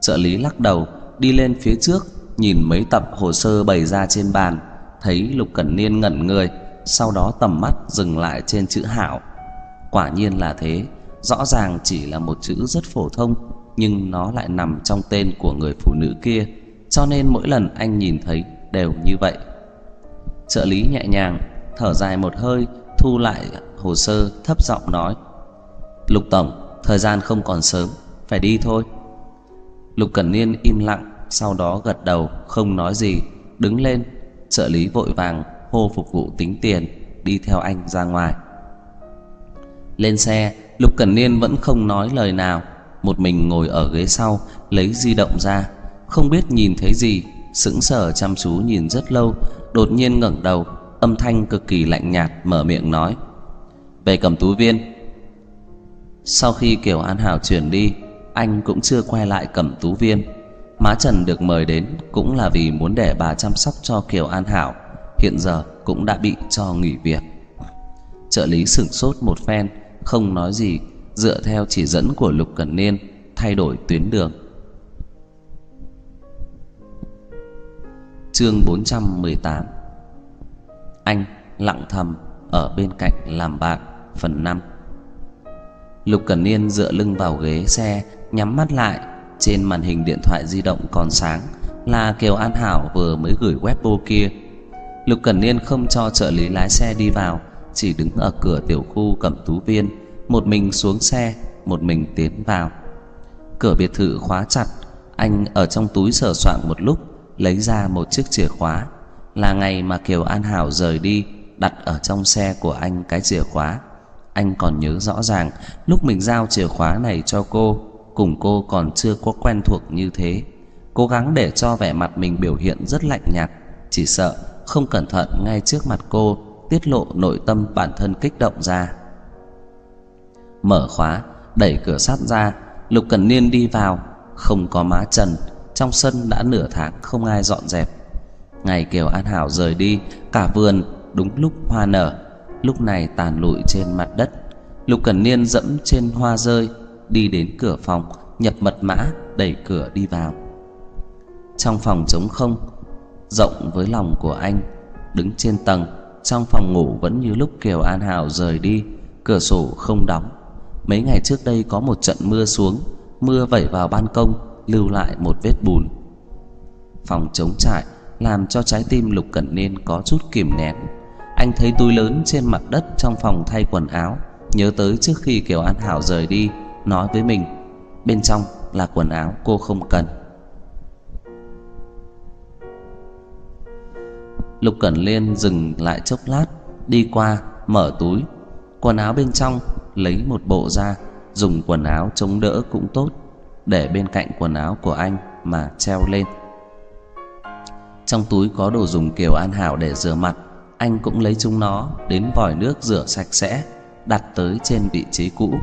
Speaker 1: Trợ lý lắc đầu đi lên phía trước, nhìn mấy tập hồ sơ bày ra trên bàn, thấy lục cẩn niên ngẩn người, sau đó tầm mắt dừng lại trên chữ hảo. Quả nhiên là thế, rõ ràng chỉ là một chữ rất phổ thông, nhưng nó lại nằm trong tên của người phụ nữ kia, cho nên mỗi lần anh nhìn thấy đều như vậy. Trợ lý nhẹ nhàng, thở dài một hơi, thu lại hồ sơ, thấp giọng nói, lục tổng, thời gian không còn sớm, phải đi thôi lục cẩn niên im lặng, sau đó gật đầu, không nói gì, đứng lên, trợ lý vội vàng hô phục vụ tính tiền, đi theo anh ra ngoài. Lên xe, lục cẩn niên vẫn không nói lời nào, một mình ngồi ở ghế sau, lấy di động ra, không biết nhìn thấy gì, sững sờ chăm chú nhìn rất lâu, đột nhiên ngẩng đầu, âm thanh cực kỳ lạnh nhạt mở miệng nói, về cầm tú viên. Sau khi kiều an hảo chuyển đi anh cũng chưa quay lại cẩm tú viên Má Trần được mời đến cũng là vì muốn để bà chăm sóc cho Kiều An Hảo, hiện giờ cũng đã bị cho nghỉ việc. Trợ lý sửng sốt một phen, không nói gì, dựa theo chỉ dẫn của Lục Cẩn Niên thay đổi tuyến đường. Chương 418 Anh lặng thầm ở bên cạnh làm bạn phần 5 Lục Cẩn Niên dựa lưng vào ghế xe, nhắm mắt lại trên màn hình điện thoại di động còn sáng là Kiều An Hảo vừa mới gửi Weibo kia. Lục Cẩn Niên không cho trợ lý lái xe đi vào, chỉ đứng ở cửa tiểu khu Cẩm Tú Viên, một mình xuống xe, một mình tiến vào. Cửa biệt thự khóa chặt, anh ở trong túi sờ soạn một lúc, lấy ra một chiếc chìa khóa, là ngày mà Kiều An Hảo rời đi, đặt ở trong xe của anh cái chìa khóa. Anh còn nhớ rõ ràng lúc mình giao chìa khóa này cho cô, cùng cô còn chưa có quen thuộc như thế. Cố gắng để cho vẻ mặt mình biểu hiện rất lạnh nhạt, chỉ sợ không cẩn thận ngay trước mặt cô tiết lộ nội tâm bản thân kích động ra. Mở khóa, đẩy cửa sắt ra, lục cần niên đi vào. Không có má trần, trong sân đã nửa tháng không ai dọn dẹp. Ngày kiều an hảo rời đi, cả vườn đúng lúc hoa nở. Lúc này tàn lụi trên mặt đất, lục cần niên dẫm trên hoa rơi đi đến cửa phòng, nhập mật mã, đẩy cửa đi vào. Trong phòng trống không, rộng với lòng của anh, đứng trên tầng, trong phòng ngủ vẫn như lúc Kiều An Hảo rời đi, cửa sổ không đóng. Mấy ngày trước đây có một trận mưa xuống, mưa vẩy vào ban công, lưu lại một vết bùn. Phòng trống trải làm cho trái tim Lục Cẩn Niên có chút kìm nén. Anh thấy túi lớn trên mặt đất trong phòng thay quần áo, nhớ tới trước khi Kiều An Hảo rời đi, nói với mình. Bên trong là quần áo cô không cần. Lục cẩn liên dừng lại chốc lát, đi qua, mở túi. Quần áo bên trong, lấy một bộ ra dùng quần áo chống đỡ cũng tốt, để bên cạnh quần áo của anh mà treo lên. Trong túi có đồ dùng kiều an hảo để rửa mặt, anh cũng lấy chúng nó đến vòi nước rửa sạch sẽ, đặt tới trên vị trí cũ.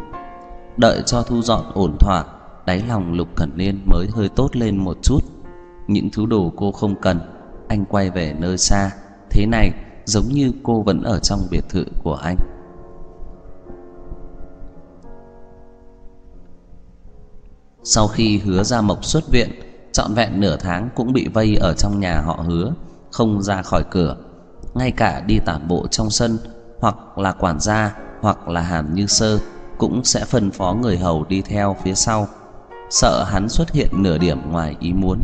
Speaker 1: Đợi cho thu dọn ổn thỏa, Đáy lòng Lục Cẩn Niên mới hơi tốt lên một chút. Những thứ đồ cô không cần, Anh quay về nơi xa. Thế này, giống như cô vẫn ở trong biệt thự của anh. Sau khi hứa ra mộc xuất viện, Trọn vẹn nửa tháng cũng bị vây ở trong nhà họ hứa, Không ra khỏi cửa. Ngay cả đi tản bộ trong sân, Hoặc là quản gia, Hoặc là hàn như sơ cũng sẽ phân phó người hầu đi theo phía sau, sợ hắn xuất hiện nửa điểm ngoài ý muốn.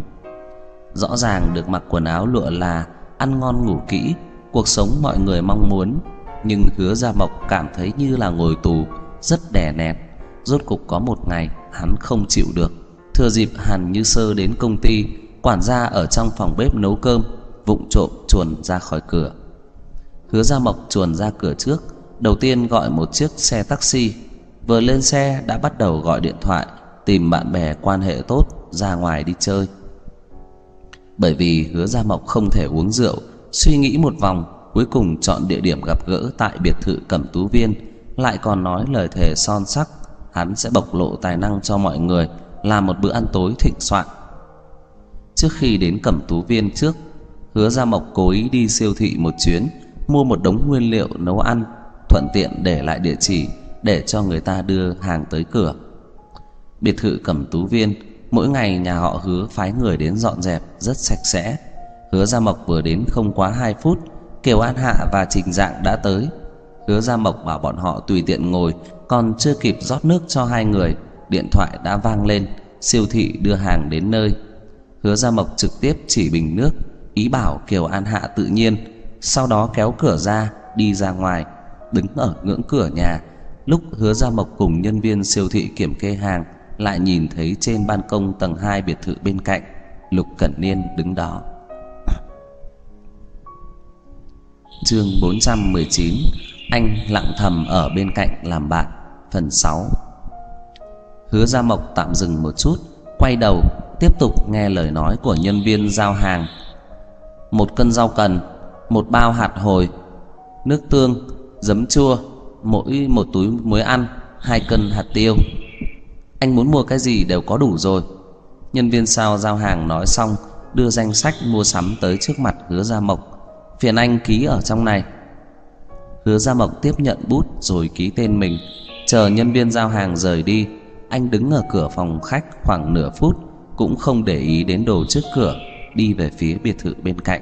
Speaker 1: Rõ ràng được mặc quần áo lụa là ăn ngon ngủ kỹ, cuộc sống mọi người mong muốn, nhưng Hứa Gia Mộc cảm thấy như là ngồi tù, rất đè nén. Rốt cục có một ngày hắn không chịu được, thừa dịp Hàn Như Sơ đến công ty, quản gia ở trong phòng bếp nấu cơm, vụng trộm chuồn ra khỏi cửa. Hứa Gia Mộc chuồn ra cửa trước, đầu tiên gọi một chiếc xe taxi, vừa lên xe đã bắt đầu gọi điện thoại tìm bạn bè quan hệ tốt ra ngoài đi chơi. Bởi vì Hứa Gia Mộc không thể uống rượu, suy nghĩ một vòng, cuối cùng chọn địa điểm gặp gỡ tại biệt thự Cẩm Tú Viên, lại còn nói lời thề son sắc, hắn sẽ bộc lộ tài năng cho mọi người, làm một bữa ăn tối thịnh soạn. Trước khi đến Cẩm Tú Viên trước, Hứa Gia Mộc cố ý đi siêu thị một chuyến, mua một đống nguyên liệu nấu ăn, thuận tiện để lại địa chỉ để cho người ta đưa hàng tới cửa. Biệt thự Cẩm Tú Viên, mỗi ngày nhà họ Hứa phái người đến dọn dẹp rất sạch sẽ. Hứa Gia Mộc vừa đến không quá 2 phút, Kiều An Hạ và Trình Dạng đã tới. Hứa Gia Mộc bảo bọn họ tùy tiện ngồi, còn chưa kịp rót nước cho hai người, điện thoại đã vang lên, siêu thị đưa hàng đến nơi. Hứa Gia Mộc trực tiếp chỉ bình nước, ý bảo Kiều An Hạ tự nhiên, sau đó kéo cửa ra, đi ra ngoài, đứng ở ngưỡng cửa nhà. Lúc Hứa Gia Mộc cùng nhân viên siêu thị kiểm kê hàng, lại nhìn thấy trên ban công tầng 2 biệt thự bên cạnh, Lục Cẩn Niên đứng đó. Chương 419: Anh lặng thầm ở bên cạnh làm bạn, phần 6. Hứa Gia Mộc tạm dừng một chút, quay đầu tiếp tục nghe lời nói của nhân viên giao hàng. Một cân rau cần, một bao hạt hồi, nước tương, giấm chua, mỗi một túi muối ăn, hai cân hạt tiêu. Anh muốn mua cái gì đều có đủ rồi. Nhân viên sao giao hàng nói xong, đưa danh sách mua sắm tới trước mặt Hứa Gia Mộc. Phiền anh ký ở trong này. Hứa Gia Mộc tiếp nhận bút rồi ký tên mình, chờ nhân viên giao hàng rời đi, anh đứng ở cửa phòng khách khoảng nửa phút cũng không để ý đến đồ trước cửa, đi về phía biệt thự bên cạnh.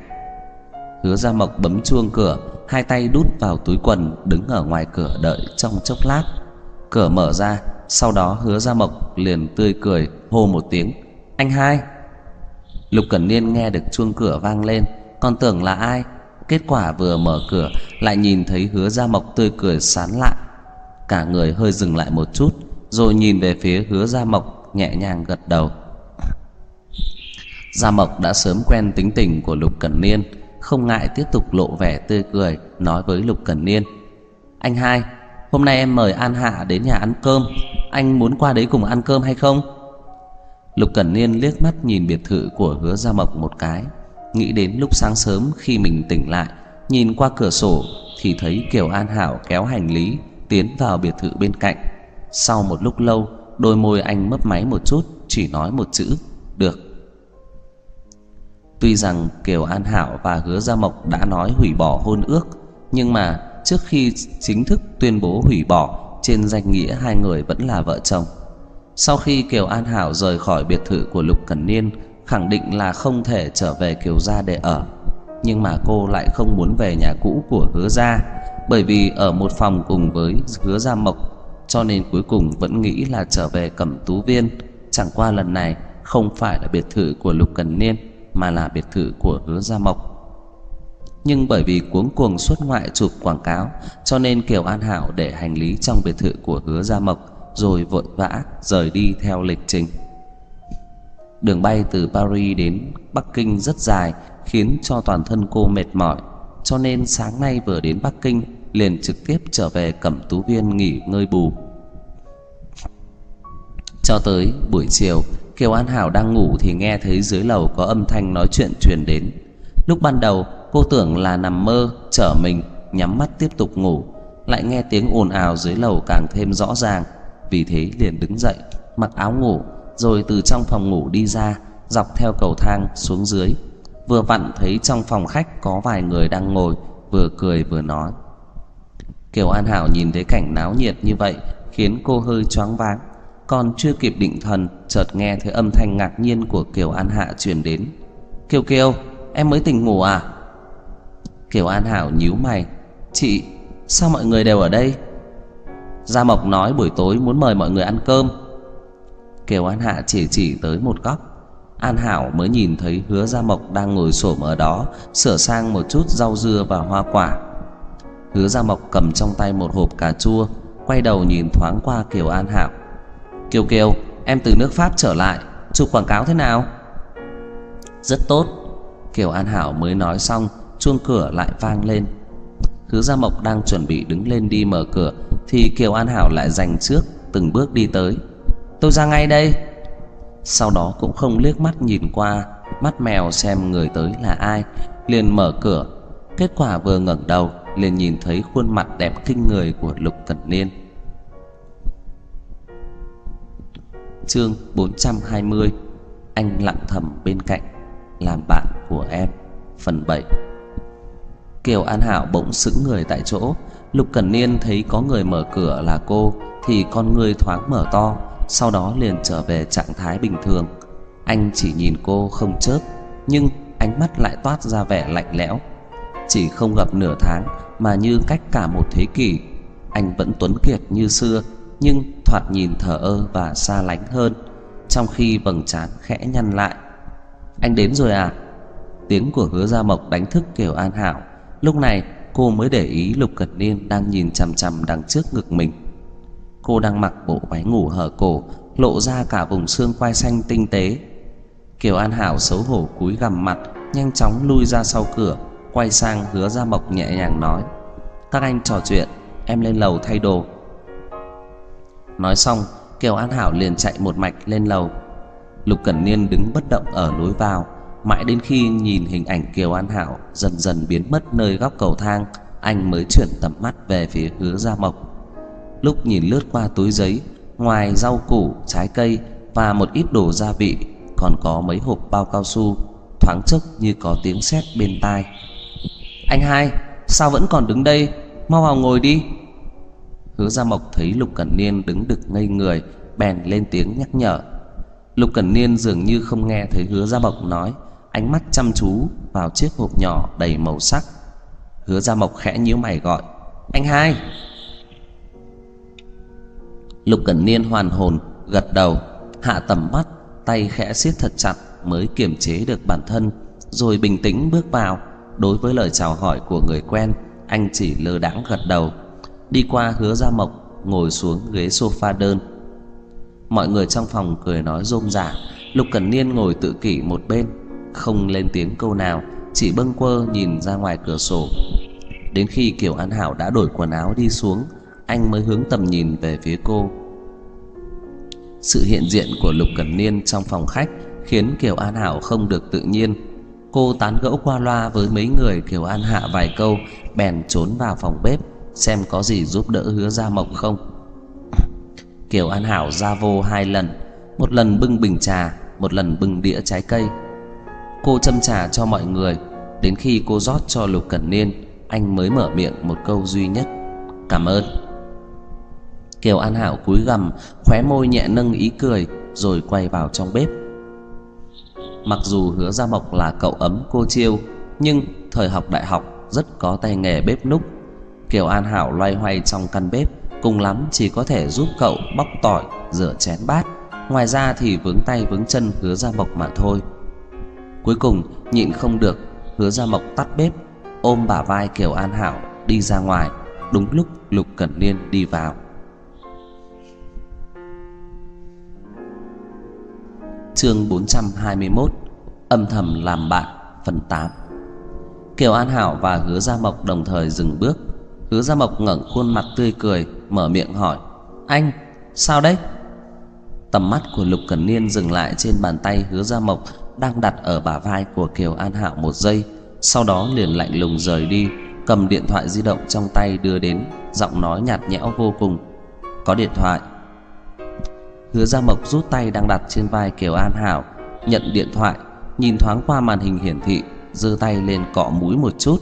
Speaker 1: Hứa Gia Mộc bấm chuông cửa, hai tay đút vào túi quần, đứng ở ngoài cửa đợi trong chốc lát. Cửa mở ra, sau đó Hứa Gia Mộc liền tươi cười hô một tiếng, "Anh hai." Lục Cẩn Niên nghe được chuông cửa vang lên, còn tưởng là ai, kết quả vừa mở cửa lại nhìn thấy Hứa Gia Mộc tươi cười sán lạ. Cả người hơi dừng lại một chút, rồi nhìn về phía Hứa Gia Mộc nhẹ nhàng gật đầu. Gia Mộc đã sớm quen tính tình của Lục Cẩn Niên, không ngại tiếp tục lộ vẻ tươi cười nói với Lục Cẩn Niên: "Anh hai, hôm nay em mời An Hạ đến nhà ăn cơm, anh muốn qua đấy cùng ăn cơm hay không?" Lục Cẩn Niên liếc mắt nhìn biệt thự của Hứa Gia Mộc một cái, nghĩ đến lúc sáng sớm khi mình tỉnh lại, nhìn qua cửa sổ thì thấy Kiều An Hảo kéo hành lý tiến vào biệt thự bên cạnh. Sau một lúc lâu, đôi môi anh mấp máy một chút, chỉ nói một chữ: "Được." Tuy rằng Kiều An Hảo và Hứa Gia Mộc đã nói hủy bỏ hôn ước, nhưng mà trước khi chính thức tuyên bố hủy bỏ, trên danh nghĩa hai người vẫn là vợ chồng. Sau khi Kiều An Hảo rời khỏi biệt thự của Lục Cẩn Niên, khẳng định là không thể trở về Kiều gia để ở, nhưng mà cô lại không muốn về nhà cũ của Hứa gia, bởi vì ở một phòng cùng với Hứa Gia Mộc, cho nên cuối cùng vẫn nghĩ là trở về Cẩm Tú Viên, chẳng qua lần này không phải là biệt thự của Lục Cẩn Niên mà là biệt thự của Hứa Gia Mộc. Nhưng bởi vì cuống cuồng xuất ngoại chụp quảng cáo, cho nên Kiều An Hảo để hành lý trong biệt thự của Hứa Gia Mộc rồi vội vã rời đi theo lịch trình. Đường bay từ Paris đến Bắc Kinh rất dài, khiến cho toàn thân cô mệt mỏi, cho nên sáng nay vừa đến Bắc Kinh liền trực tiếp trở về Cẩm Tú Viên nghỉ ngơi bù. Cho tới buổi chiều, Kiều An Hảo đang ngủ thì nghe thấy dưới lầu có âm thanh nói chuyện truyền đến. Lúc ban đầu, cô tưởng là nằm mơ, trở mình, nhắm mắt tiếp tục ngủ, lại nghe tiếng ồn ào dưới lầu càng thêm rõ ràng, vì thế liền đứng dậy, mặc áo ngủ, rồi từ trong phòng ngủ đi ra, dọc theo cầu thang xuống dưới. Vừa vặn thấy trong phòng khách có vài người đang ngồi, vừa cười vừa nói. Kiều An Hảo nhìn thấy cảnh náo nhiệt như vậy, khiến cô hơi choáng váng còn chưa kịp định thần, chợt nghe thấy âm thanh ngạc nhiên của Kiều An Hạ truyền đến. "Kiều Kiều, em mới tỉnh ngủ à?" Kiều An Hảo nhíu mày, "Chị, sao mọi người đều ở đây?" Gia Mộc nói buổi tối muốn mời mọi người ăn cơm. Kiều An Hạ chỉ chỉ tới một góc. An Hảo mới nhìn thấy Hứa Gia Mộc đang ngồi xổm ở đó, sửa sang một chút rau dưa và hoa quả. Hứa Gia Mộc cầm trong tay một hộp cà chua, quay đầu nhìn thoáng qua Kiều An Hảo. "Kiều Kiều, em từ nước Pháp trở lại, chụp quảng cáo thế nào?" "Rất tốt." Kiều An Hảo mới nói xong, chuông cửa lại vang lên. Hứa Gia Mộc đang chuẩn bị đứng lên đi mở cửa thì Kiều An Hảo lại giành trước, từng bước đi tới. "Tôi ra ngay đây." Sau đó cũng không liếc mắt nhìn qua mắt mèo xem người tới là ai, liền mở cửa. Kết quả vừa ngẩng đầu liền nhìn thấy khuôn mặt đẹp kinh người của Lục Cẩn Niên. Chương 420 Anh lặng thầm bên cạnh, Làm bạn của em. Phần 7 Kiều An Hảo bỗng sững người tại chỗ. Lục Cẩn Niên thấy có người mở cửa là cô, Thì con người thoáng mở to, Sau đó liền trở về trạng thái bình thường. Anh chỉ nhìn cô không chớp, Nhưng ánh mắt lại toát ra vẻ lạnh lẽo. Chỉ không gặp nửa tháng, Mà như cách cả một thế kỷ, Anh vẫn tuấn kiệt như xưa. Nhưng thoạt nhìn thờ ơ và xa lánh hơn Trong khi vầng trán khẽ nhăn lại Anh đến rồi à Tiếng của hứa Gia Mộc đánh thức Kiều An Hảo Lúc này cô mới để ý Lục Cẩn Niên đang nhìn chằm chằm đằng trước ngực mình. Cô đang mặc bộ váy ngủ hở cổ, lộ ra cả vùng xương quai xanh tinh tế. Kiều An Hảo xấu hổ cúi gằm mặt, nhanh chóng lui ra sau cửa, quay sang Hứa Gia Mộc nhẹ nhàng nói: "Các anh trò chuyện, em lên lầu thay đồ." Nói xong, Kiều An Hảo liền chạy một mạch lên lầu. Lục Cẩn Niên đứng bất động ở lối vào, Mãi đến khi nhìn hình ảnh Kiều An Hảo dần dần biến mất nơi góc cầu thang, anh mới chuyển tầm mắt về phía Hứa Gia Mộc. Lúc nhìn lướt qua túi giấy, ngoài rau củ, trái cây và một ít đồ gia vị, còn có mấy hộp bao cao su, thoáng chốc như có tiếng sét bên tai. "Anh hai, sao vẫn còn đứng đây? Mau vào ngồi đi." Hứa Gia Mộc thấy Lục Cẩn Niên đứng đực ngây người, bèn lên tiếng nhắc nhở. Lục Cẩn Niên dường như không nghe thấy Hứa Gia Mộc nói, ánh mắt chăm chú vào chiếc hộp nhỏ đầy màu sắc. Hứa Gia Mộc khẽ nhíu mày gọi: "Anh hai." Lục Cẩn Niên hoàn hồn, gật đầu, hạ tầm mắt, tay khẽ siết thật chặt mới kiềm chế được bản thân, rồi bình tĩnh bước vào. Đối với lời chào hỏi của người quen, anh chỉ lơ đãng gật đầu, đi qua Hứa Gia Mộc, ngồi xuống ghế sofa đơn. Mọi người trong phòng cười nói rôm rả, Lục Cẩn Niên ngồi tự kỷ một bên, không lên tiếng câu nào, chỉ bâng quơ nhìn ra ngoài cửa sổ. Đến khi Kiều An Hảo đã đổi quần áo đi xuống, anh mới hướng tầm nhìn về phía cô. Sự hiện diện của Lục Cẩn Niên trong phòng khách khiến Kiều An Hảo không được tự nhiên. Cô tán gẫu qua loa với mấy người Kiều An Hạ vài câu, bèn trốn vào phòng bếp xem có gì giúp đỡ Hứa Gia Mộc không. Kiều An Hảo ra vô hai lần, một lần bưng bình trà, một lần bưng đĩa trái cây. Cô châm trà cho mọi người Đến khi cô rót cho Lục Cẩn Niên Anh mới mở miệng một câu duy nhất Cảm ơn Kiều An Hảo cúi gằm Khóe môi nhẹ nâng ý cười Rồi quay vào trong bếp Mặc dù hứa Gia Mộc là cậu ấm cô chiêu Nhưng thời học đại học Rất có tay nghề bếp núc Kiều An Hảo loay hoay trong căn bếp Cùng lắm chỉ có thể giúp cậu bóc tỏi Rửa chén bát Ngoài ra thì vướng tay vướng chân hứa Gia Mộc mà thôi Cuối cùng nhịn không được, Hứa Gia Mộc tắt bếp, ôm bả vai Kiều An Hảo đi ra ngoài, đúng lúc Lục Cẩn Niên đi vào. Chương 421: Âm thầm làm bạn, phần 8. Kiều An Hảo và Hứa Gia Mộc đồng thời dừng bước. Hứa Gia Mộc ngẩng khuôn mặt tươi cười, mở miệng hỏi: "Anh, sao đấy?" Tầm mắt của Lục Cẩn Niên dừng lại trên bàn tay Hứa Gia Mộc đang đặt ở bả vai của Kiều An Hạo một giây, sau đó liền lạnh lùng rời đi, cầm điện thoại di động trong tay đưa đến, giọng nói nhạt nhẽo vô cùng. "Có điện thoại." Hứa Gia Mộc rút tay đang đặt trên vai Kiều An Hảo, nhận điện thoại, nhìn thoáng qua màn hình hiển thị, giơ tay lên cọ mũi một chút.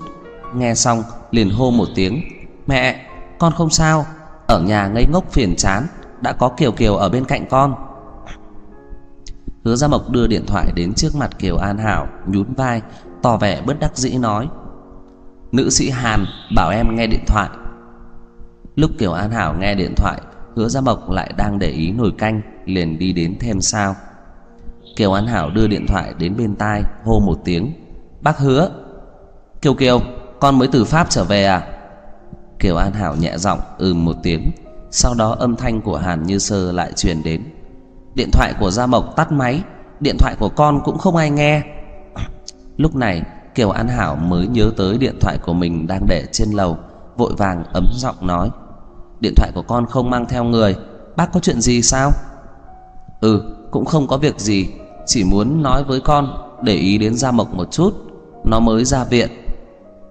Speaker 1: Nghe xong, liền hô một tiếng, "Mẹ, con không sao, ở nhà ngây ngốc phiền chán, đã có Kiều Kiều ở bên cạnh con." Hứa Gia Mộc đưa điện thoại đến trước mặt Kiều An Hảo, nhún vai, tỏ vẻ bất đắc dĩ nói: "Nữ sĩ Hàn bảo em nghe điện thoại." Lúc Kiều An Hảo nghe điện thoại, Hứa Gia Mộc lại đang để ý nồi canh, liền đi đến thêm sao. Kiều An Hảo đưa điện thoại đến bên tai Hô một tiếng Bác hứa Kiều Kiều con mới từ Pháp trở về à Kiều An Hảo nhẹ giọng ừ một tiếng. Sau đó âm thanh của Hàn Như Sơ lại truyền đến. Điện thoại của Gia Mộc tắt máy, Điện thoại của con cũng không ai nghe. Lúc này, Kiều An Hảo mới nhớ tới điện thoại của mình đang để trên lầu, Vội vàng ấm giọng nói. Điện thoại của con không mang theo người, Bác có chuyện gì sao? Ừ cũng không có việc gì, Chỉ muốn nói với con, Để ý đến Gia Mộc một chút. Nó mới ra viện.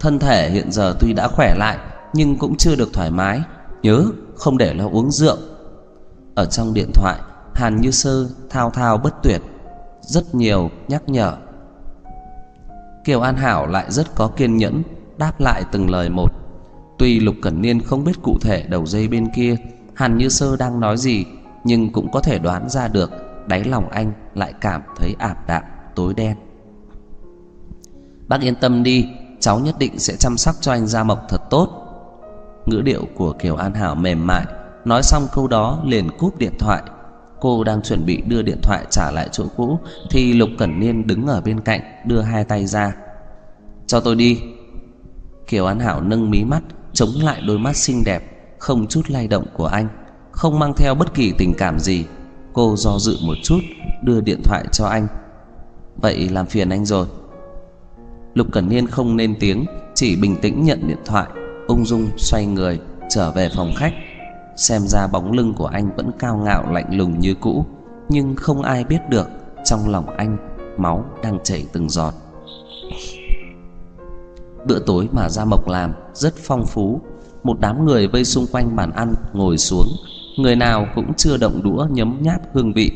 Speaker 1: Thân thể hiện giờ tuy đã khỏe lại nhưng cũng chưa được thoải mái. Nhớ, không để nó uống rượu. Ở trong điện thoại, Hàn Như Sơ thao thao bất tuyệt, Rất nhiều nhắc nhở. Kiều An Hảo lại rất có kiên nhẫn, Đáp lại từng lời một. Tuy Lục Cẩn Niên không biết cụ thể đầu dây bên kia, Hàn Như Sơ đang nói gì, Nhưng cũng có thể đoán ra được, Đáy lòng anh lại cảm thấy ảm đạm, Tối đen. Bác yên tâm đi, Cháu nhất định sẽ chăm sóc cho anh Gia Mộc thật tốt. Ngữ điệu của Kiều An Hảo mềm mại. Nói xong câu đó, liền cúp điện thoại. Cô đang chuẩn bị đưa điện thoại trả lại chỗ cũ, Thì Lục Cẩn Niên đứng ở bên cạnh, Đưa hai tay ra. Cho tôi đi. Kiều An Hảo nâng mí mắt, Chống lại đôi mắt xinh đẹp, Không chút lay động của anh, Không mang theo bất kỳ tình cảm gì. Cô do dự một chút, Đưa điện thoại cho anh. Vậy làm phiền anh rồi. Lục Cẩn Niên không nên tiếng, Chỉ bình tĩnh nhận điện thoại. Ung dung xoay người, trở về phòng khách. Xem ra bóng lưng của anh vẫn cao ngạo lạnh lùng như cũ, Nhưng không ai biết được Trong lòng anh Máu đang chảy từng giọt. Bữa tối mà Gia Mộc làm Rất phong phú. Một đám người vây xung quanh bàn ăn Ngồi xuống. Người nào cũng chưa động đũa nhấm nháp hương vị.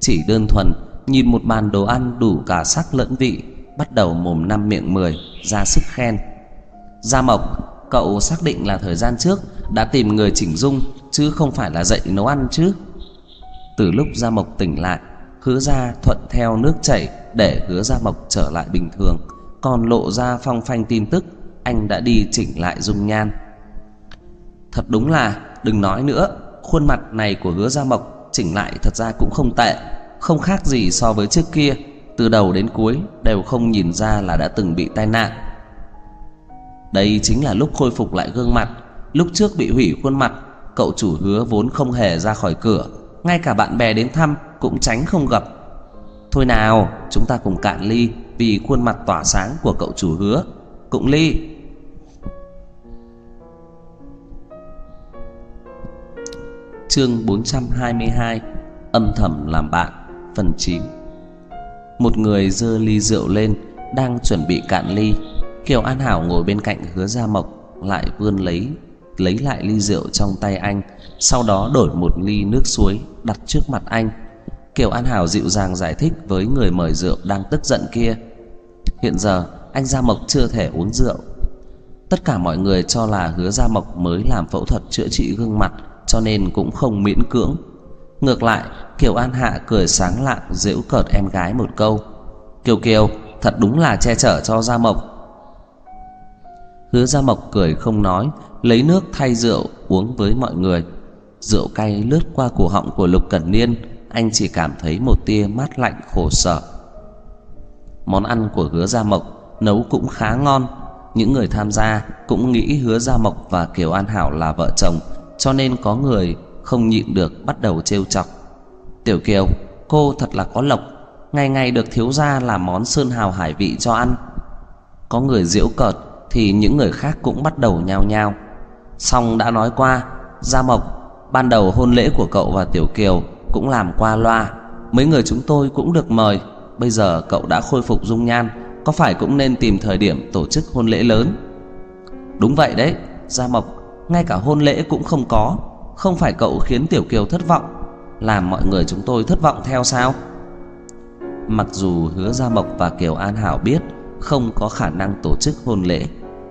Speaker 1: Chỉ đơn thuần Nhìn một bàn đồ ăn đủ cả sắc lẫn vị, Bắt đầu mồm năm miệng mười, Ra sức khen. Gia Mộc Cậu xác định là thời gian trước Đã tìm người chỉnh dung, Chứ không phải là dậy nấu ăn chứ? Từ lúc Gia Mộc tỉnh lại Hứa ra thuận theo nước chảy Để hứa Gia Mộc trở lại bình thường. Còn lộ ra phong phanh tin tức, Anh đã đi chỉnh lại dung nhan. Thật đúng là, Đừng nói nữa, Khuôn mặt này của hứa Gia Mộc Chỉnh lại thật ra cũng không tệ, Không khác gì so với trước kia. Từ đầu đến cuối Đều không nhìn ra là đã từng bị tai nạn đây chính là lúc khôi phục lại gương mặt. Lúc trước bị hủy khuôn mặt, Cậu chủ hứa vốn không hề ra khỏi cửa. Ngay cả bạn bè đến thăm Cũng tránh không gặp. Thôi nào, chúng ta cùng cạn ly Vì khuôn mặt tỏa sáng của cậu chủ hứa. Cụng ly. Chương 422 Âm thầm làm bạn, Phần 9 Một người dơ ly rượu lên, Đang chuẩn bị cạn ly. Kiều An Hảo ngồi bên cạnh Hứa Gia Mộc lại vươn lấy lấy lại ly rượu trong tay anh, sau đó đổi một ly nước suối đặt trước mặt anh. Kiều An Hảo dịu dàng giải thích với người mời rượu đang tức giận kia. Hiện giờ anh Gia Mộc chưa thể uống rượu. Tất cả mọi người cho là Hứa Gia Mộc mới làm phẫu thuật chữa trị gương mặt, cho nên cũng không miễn cưỡng. Ngược lại, Kiều An Hạ cười sáng lạng giễu cợt em gái một câu. "Kiều Kiều, thật đúng là che chở cho Gia Mộc." Hứa Gia Mộc cười không nói, lấy nước thay rượu uống với mọi người. Rượu cay lướt qua cổ họng của Lục Cẩn Niên, anh chỉ cảm thấy một tia mát lạnh khổ sở. Món ăn của Hứa Gia Mộc nấu cũng khá ngon, những người tham gia cũng nghĩ Hứa Gia Mộc và Kiều An Hảo là vợ chồng, cho nên có người không nhịn được bắt đầu trêu chọc. "Tiểu Kiều, cô thật là có lộc, ngày ngày được thiếu gia làm món sơn hào hải vị cho ăn." Có người giễu cợt thì những người khác cũng bắt đầu nhao nhao. Song đã nói qua, Gia Mộc, ban đầu hôn lễ của cậu và Tiểu Kiều cũng làm qua loa, mấy người chúng tôi cũng được mời, bây giờ cậu đã khôi phục dung nhan, có phải cũng nên tìm thời điểm tổ chức hôn lễ lớn? Đúng vậy đấy, Gia Mộc, ngay cả hôn lễ cũng không có, không phải cậu khiến Tiểu Kiều thất vọng, làm mọi người chúng tôi thất vọng theo sao? Mặc dù Hứa Gia Mộc và Kiều An Hảo biết không có khả năng tổ chức hôn lễ,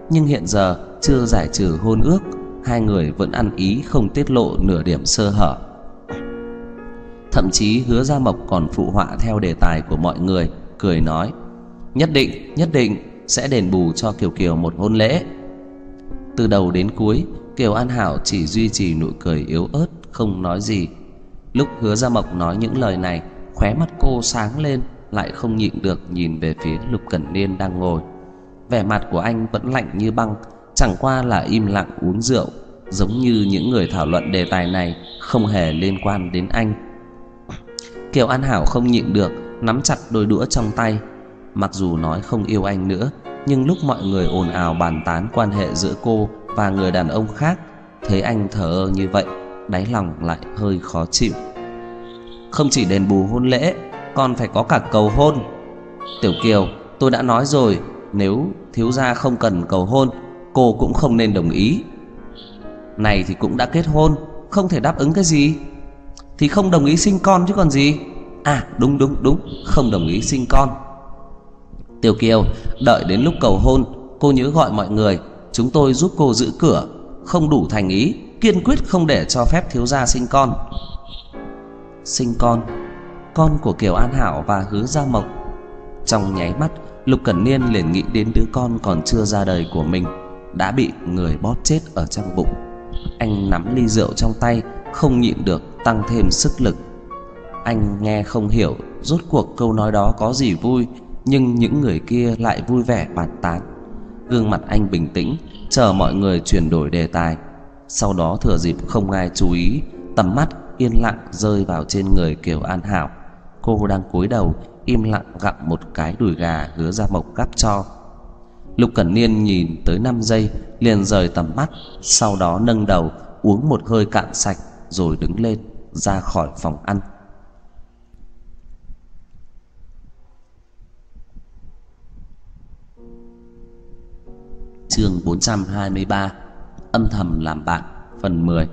Speaker 1: nhưng hiện giờ chưa giải trừ hôn ước, hai người vẫn ăn ý không tiết lộ nửa điểm sơ hở. Thậm chí Hứa Gia Mộc còn phụ họa theo đề tài của mọi người, cười nói: "Nhất định, nhất định sẽ đền bù cho Kiều Kiều một hôn lễ." Từ đầu đến cuối, Kiều An Hảo chỉ duy trì nụ cười yếu ớt không nói gì. Lúc Hứa Gia Mộc nói những lời này, Khóe mắt cô sáng lên Lại không nhịn được nhìn về phía Lục Cẩn Niên đang ngồi Vẻ mặt của anh vẫn lạnh như băng, Chẳng qua là im lặng uống rượu, Giống như những người thảo luận đề tài này Không hề liên quan đến anh. Kiều An Hảo không nhịn được, Nắm chặt đôi đũa trong tay. Mặc dù nói không yêu anh nữa, Nhưng lúc mọi người ồn ào bàn tán quan hệ giữa cô Và người đàn ông khác, Thấy anh thở ơ như vậy, Đáy lòng lại hơi khó chịu. Không chỉ đền bù hôn lễ, Còn phải có cả cầu hôn. Tiểu Kiều, tôi đã nói rồi nếu thiếu gia không cần cầu hôn, Cô cũng không nên đồng ý. Này thì cũng đã kết hôn, Không thể đáp ứng cái gì. Thì không đồng ý sinh con chứ còn gì. À đúng đúng đúng, Không đồng ý sinh con. Tiểu Kiều, Đợi đến lúc cầu hôn, Cô nhớ gọi mọi người. Chúng tôi giúp cô giữ cửa. Không đủ thành ý, Kiên quyết không để cho phép thiếu gia sinh con. Sinh con Con của Kiều An Hảo và Hứa Gia Mộc. Trong nháy mắt Lục Cẩn Niên liền nghĩ đến đứa con còn chưa ra đời của mình, Đã bị người bóp chết ở trong bụng. Anh nắm ly rượu trong tay, Không nhịn được tăng thêm sức lực. Anh nghe không hiểu Rốt cuộc câu nói đó có gì vui, Nhưng những người kia lại vui vẻ bàn tán. Gương mặt anh bình tĩnh, Chờ mọi người chuyển đổi đề tài. Sau đó thừa dịp không ai chú ý, Tầm mắt yên lặng rơi vào trên người Kiều An Hảo. Cô đang cúi đầu im lặng gặm một cái đùi gà hứa ra mộc gắp cho. Lục Cẩn Niên nhìn tới 5 giây, liền rời tầm mắt, Sau đó nâng đầu, uống một hơi cạn sạch, Rồi đứng lên, ra khỏi phòng ăn. Chương 423 Âm thầm làm bạn, Phần 10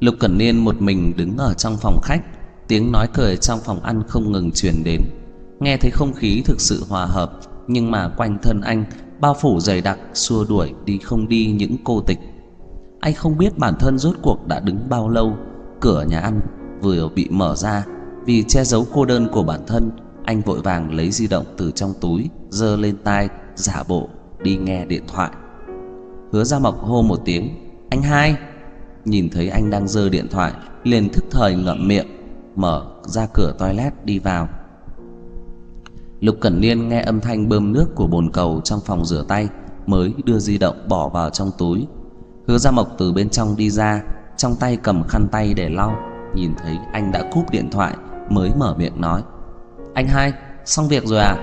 Speaker 1: Lục Cẩn Niên một mình đứng ở trong phòng khách Tiếng nói cười trong phòng ăn không ngừng truyền đến. Nghe thấy không khí thực sự hòa hợp, Nhưng mà quanh thân anh, Bao phủ dày đặc, xua đuổi đi không đi những cô tịch. Anh không biết bản thân rốt cuộc đã đứng bao lâu. Cửa nhà ăn vừa bị mở ra. Vì che giấu cô đơn của bản thân, Anh vội vàng lấy di động từ trong túi, giơ lên tai, giả bộ đi nghe điện thoại. Hứa ra Mộc hô một tiếng, Anh hai! Nhìn thấy anh đang giơ điện thoại, liền thức thời ngậm miệng. Mở ra cửa toilet đi vào. Lục Cẩn Niên nghe âm thanh bơm nước của bồn cầu trong phòng rửa tay Mới đưa di động bỏ vào trong túi. Hứa Gia Mộc từ bên trong đi ra Trong tay cầm khăn tay để lau Nhìn thấy anh đã cúp điện thoại Mới mở miệng nói Anh hai, xong việc rồi à?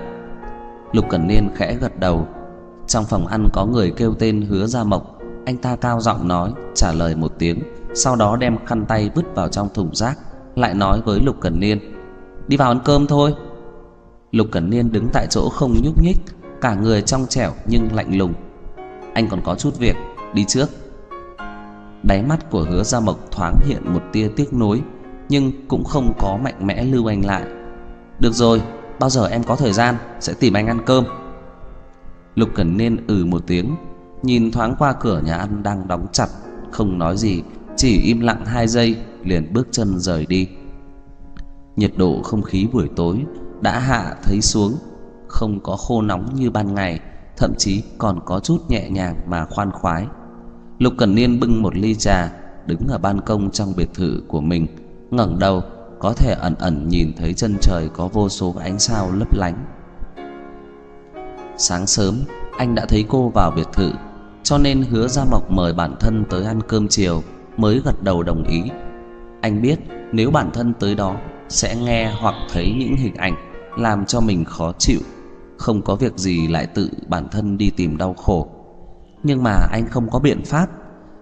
Speaker 1: Lục Cẩn Niên khẽ gật đầu. Trong phòng ăn có người kêu tên Hứa Gia Mộc. Anh ta cao giọng nói Trả lời một tiếng Sau đó đem khăn tay vứt vào trong thùng rác. Lại nói với Lục Cẩn Niên, Đi vào ăn cơm thôi. Lục Cẩn Niên đứng tại chỗ không nhúc nhích, Cả người trong trẻo nhưng lạnh lùng. Anh còn có chút việc, Đi trước. Đáy mắt của hứa Gia Mộc thoáng hiện một tia tiếc nuối, Nhưng cũng không có mạnh mẽ lưu anh lại. Được rồi, Bao giờ em có thời gian, Sẽ tìm anh ăn cơm. Lục Cẩn Niên ừ một tiếng, Nhìn thoáng qua cửa nhà ăn đang đóng chặt, Không nói gì, Chỉ im lặng hai giây Liền bước chân rời đi. Nhiệt độ không khí buổi tối Đã hạ thấy xuống, Không có khô nóng như ban ngày, Thậm chí còn có chút nhẹ nhàng mà khoan khoái. Lục Cẩn Niên bưng một ly trà, Đứng ở ban công trong biệt thự của mình, ngẩng đầu, Có thể ẩn ẩn nhìn thấy chân trời Có vô số ánh sao lấp lánh. Sáng sớm, Anh đã thấy cô vào biệt thự, Cho nên hứa Gia Mộc mời bản thân tới ăn cơm chiều, Mới gật đầu đồng ý. Anh biết nếu bản thân tới đó Sẽ nghe hoặc thấy những hình ảnh Làm cho mình khó chịu, Không có việc gì lại tự bản thân đi tìm đau khổ. Nhưng mà anh không có biện pháp.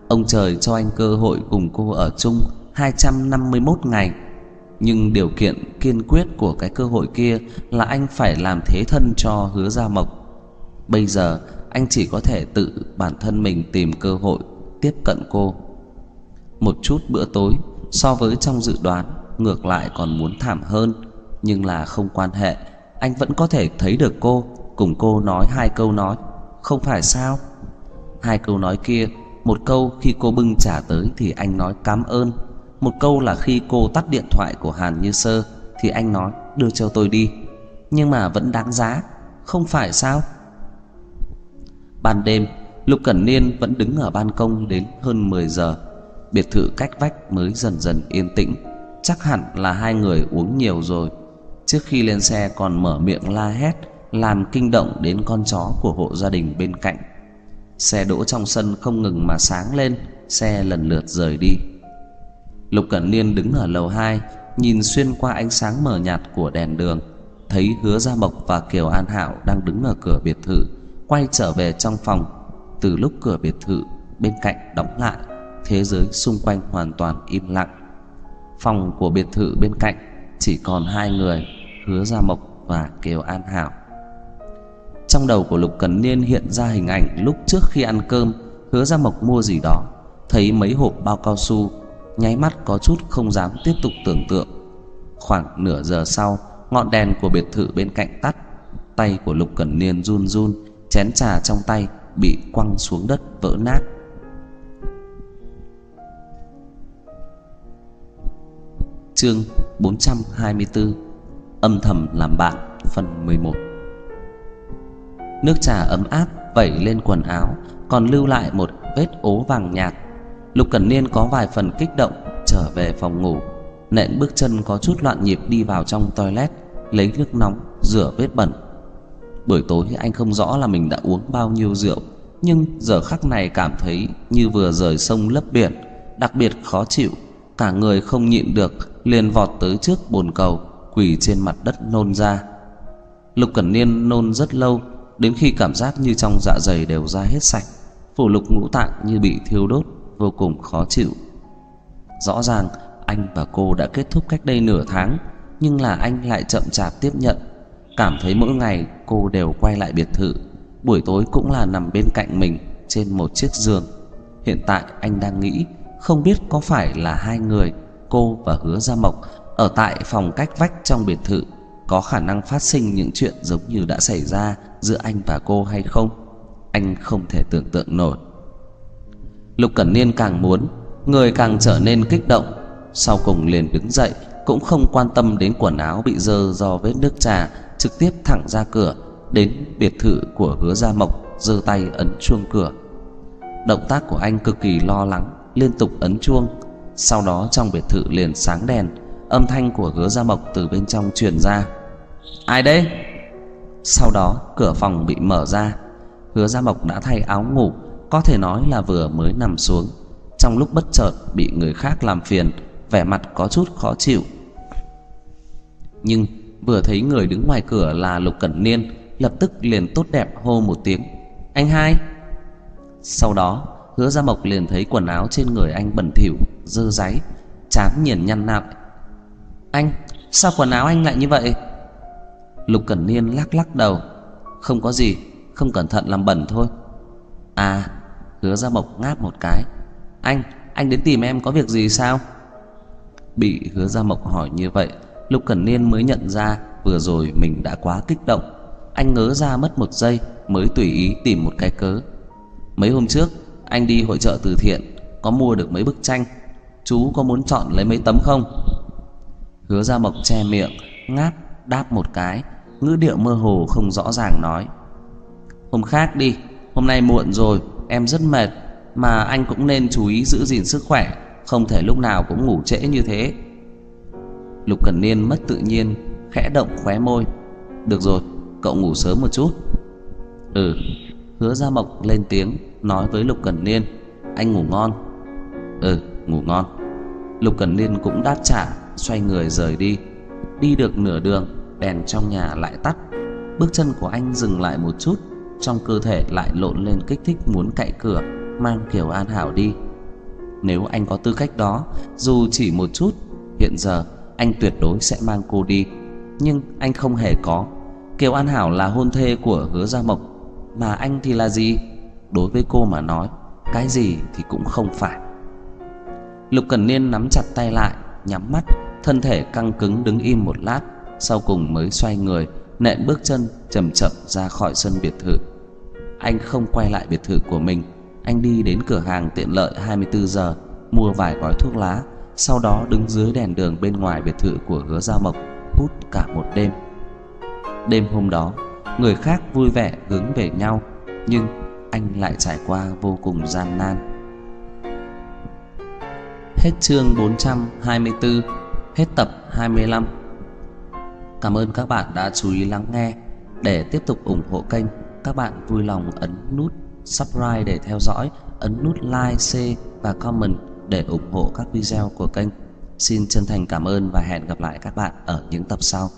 Speaker 1: Ông trời cho anh cơ hội cùng cô ở chung 251 ngày. Nhưng điều kiện kiên quyết của cái cơ hội kia Là anh phải làm thế thân cho hứa Gia Mộc. Bây giờ, anh chỉ có thể tự bản thân mình tìm cơ hội tiếp cận cô. Một chút bữa tối so với trong dự đoán, Ngược lại còn muốn thảm hơn, Nhưng là không quan hệ. Anh vẫn có thể thấy được cô, Cùng cô nói hai câu nói. Không phải sao? Hai câu nói kia, Một câu khi cô bưng trả tới Thì anh nói cảm ơn. Một câu là khi cô tắt điện thoại của Hàn Như Sơ Thì anh nói, đưa cho tôi đi. Nhưng mà vẫn đáng giá. Không phải sao? Ban đêm, Lục Cẩn Niên vẫn đứng ở ban công đến hơn 10 giờ. Biệt thự cách vách mới dần dần yên tĩnh. Chắc hẳn là hai người uống nhiều rồi. Trước khi lên xe còn mở miệng la hét, Làm kinh động đến con chó của hộ gia đình bên cạnh. Xe đỗ trong sân không ngừng mà sáng lên, Xe lần lượt rời đi. Lục Cẩn Niên đứng ở lầu hai, Nhìn xuyên qua ánh sáng mờ nhạt của đèn đường, Thấy Hứa Gia Mộc và Kiều An Hạo đang đứng ở cửa biệt thự, Quay trở về trong phòng. Từ lúc cửa biệt thự bên cạnh đóng lại Thế giới xung quanh hoàn toàn im lặng. Phòng của biệt thự bên cạnh Chỉ còn hai người, Hứa Gia Mộc và Kiều An Hảo. Trong đầu của Lục Cần Niên hiện ra hình ảnh Lúc trước khi ăn cơm, Hứa Gia Mộc mua gì đó, Thấy mấy hộp bao cao su, Nháy mắt có chút không dám tiếp tục tưởng tượng. Khoảng nửa giờ sau, Ngọn đèn của biệt thự bên cạnh tắt, Tay của Lục Cẩn Niên run run, Chén trà trong tay bị quăng xuống đất vỡ nát. Chương 424 Âm thầm làm bạn, phần 11 Nước trà ấm áp vẩy lên quần áo, Còn lưu lại một vết ố vàng nhạt. Lục Cẩn Niên có vài phần kích động, Trở về phòng ngủ. Nện bước chân có chút loạn nhịp đi vào trong toilet, Lấy nước nóng, rửa vết bẩn. Buổi tối anh không rõ là mình đã uống bao nhiêu rượu, Nhưng giờ khắc này cảm thấy như vừa rời sông lấp biển, Đặc biệt khó chịu. Cả người không nhịn được, liền vọt tới trước bồn cầu, Quỳ trên mặt đất nôn ra. Lục Cẩn Niên nôn rất lâu, Đến khi cảm giác như trong dạ dày đều ra hết sạch, Phủ lục ngũ tạng như bị thiêu đốt, Vô cùng khó chịu. Rõ ràng, anh và cô đã kết thúc cách đây nửa tháng, Nhưng là anh lại chậm chạp tiếp nhận. Cảm thấy mỗi ngày cô đều quay lại biệt thự, Buổi tối cũng là nằm bên cạnh mình, Trên một chiếc giường. Hiện tại anh đang nghĩ không biết có phải là hai người, Cô và Hứa Gia Mộc, Ở tại phòng cách vách trong biệt thự, Có khả năng phát sinh những chuyện giống như đã xảy ra Giữa anh và cô hay không? Anh không thể tưởng tượng nổi. Lục Cẩn Niên càng muốn, Người càng trở nên kích động. Sau cùng liền đứng dậy, Cũng không quan tâm đến quần áo bị dơ do vết nước trà, Trực tiếp thẳng ra cửa, Đến biệt thự của hứa Gia Mộc, giơ tay ấn chuông cửa. Động tác của anh cực kỳ lo lắng. Liên tục ấn chuông. Sau đó trong biệt thự liền sáng đèn, Âm thanh của gứa Gia Mộc từ bên trong truyền ra. Ai đấy Sau đó cửa phòng bị mở ra. Hứa Gia Mộc đã thay áo ngủ, Có thể nói là vừa mới nằm xuống. Trong lúc bất chợt bị người khác làm phiền, Vẻ mặt có chút khó chịu. Nhưng vừa thấy người đứng ngoài cửa là Lục Cẩn Niên, lập tức liền tốt đẹp hô một tiếng. Anh hai! Sau đó hứa gia mộc liền thấy quần áo trên người anh bẩn thỉu, dơ dáy chán nhìn nhăn lại anh, sao quần áo anh lại như vậy? Lục cẩn niên lắc lắc đầu. Không có gì, không cẩn thận làm bẩn thôi. À hứa gia mộc ngáp một cái. Anh anh đến tìm em có việc gì sao? Bị hứa gia mộc hỏi như vậy, lục cẩn niên mới nhận ra vừa rồi mình đã quá kích động. Anh ngớ ra mất một giây mới tùy ý tìm một cái cớ. Mấy hôm trước anh đi hội chợ từ thiện, có mua được mấy bức tranh? Chú có muốn chọn lấy mấy tấm không? Hứa ra mộc che miệng, ngáp, đáp một cái. Ngữ điệu mơ hồ không rõ ràng nói. Hôm khác đi, hôm nay muộn rồi, em rất mệt, mà anh cũng nên chú ý giữ gìn sức khỏe, không thể lúc nào cũng ngủ trễ như thế. Lục cần niên mất tự nhiên, khẽ động khóe môi. Được rồi, Cậu ngủ sớm một chút. Ừ Hứa Gia Mộc lên tiếng. Nói với Lục Cẩn Niên, Anh ngủ ngon. Ừ ngủ ngon. Lục Cẩn Niên cũng đáp trả, Xoay người rời đi. Đi được nửa đường, Đèn trong nhà lại tắt. Bước chân của anh dừng lại một chút, Trong cơ thể lại lộn lên kích thích muốn cậy cửa, Mang Kiều An Hảo đi. Nếu anh có tư cách đó, Dù chỉ một chút, Hiện giờ anh tuyệt đối sẽ mang cô đi. Nhưng anh không hề có. Kiều An Hảo là hôn thê của Hứa Gia Mộc. Mà anh thì là gì? Đối với cô mà nói, Cái gì thì cũng không phải. Lục Cần Niên nắm chặt tay lại, Nhắm mắt, Thân thể căng cứng đứng im một lát, Sau cùng mới xoay người, Nện bước chân chậm chậm ra khỏi sân biệt thự. Anh không quay lại biệt thự của mình, Anh đi đến cửa hàng tiện lợi 24 giờ, Mua vài gói thuốc lá, Sau đó đứng dưới đèn đường bên ngoài biệt thự của Hứa Gia Mộc, Hút cả một đêm. Đêm hôm đó, Người khác vui vẻ hướng về nhau, Nhưng anh lại trải qua vô cùng gian nan. Hết chương 424 Hết tập 25 Cảm ơn các bạn đã chú ý lắng nghe. Để tiếp tục ủng hộ kênh Các bạn vui lòng ấn nút subscribe để theo dõi Ấn nút like, share và comment để ủng hộ các video của kênh. Xin chân thành cảm ơn và hẹn gặp lại các bạn ở những tập sau.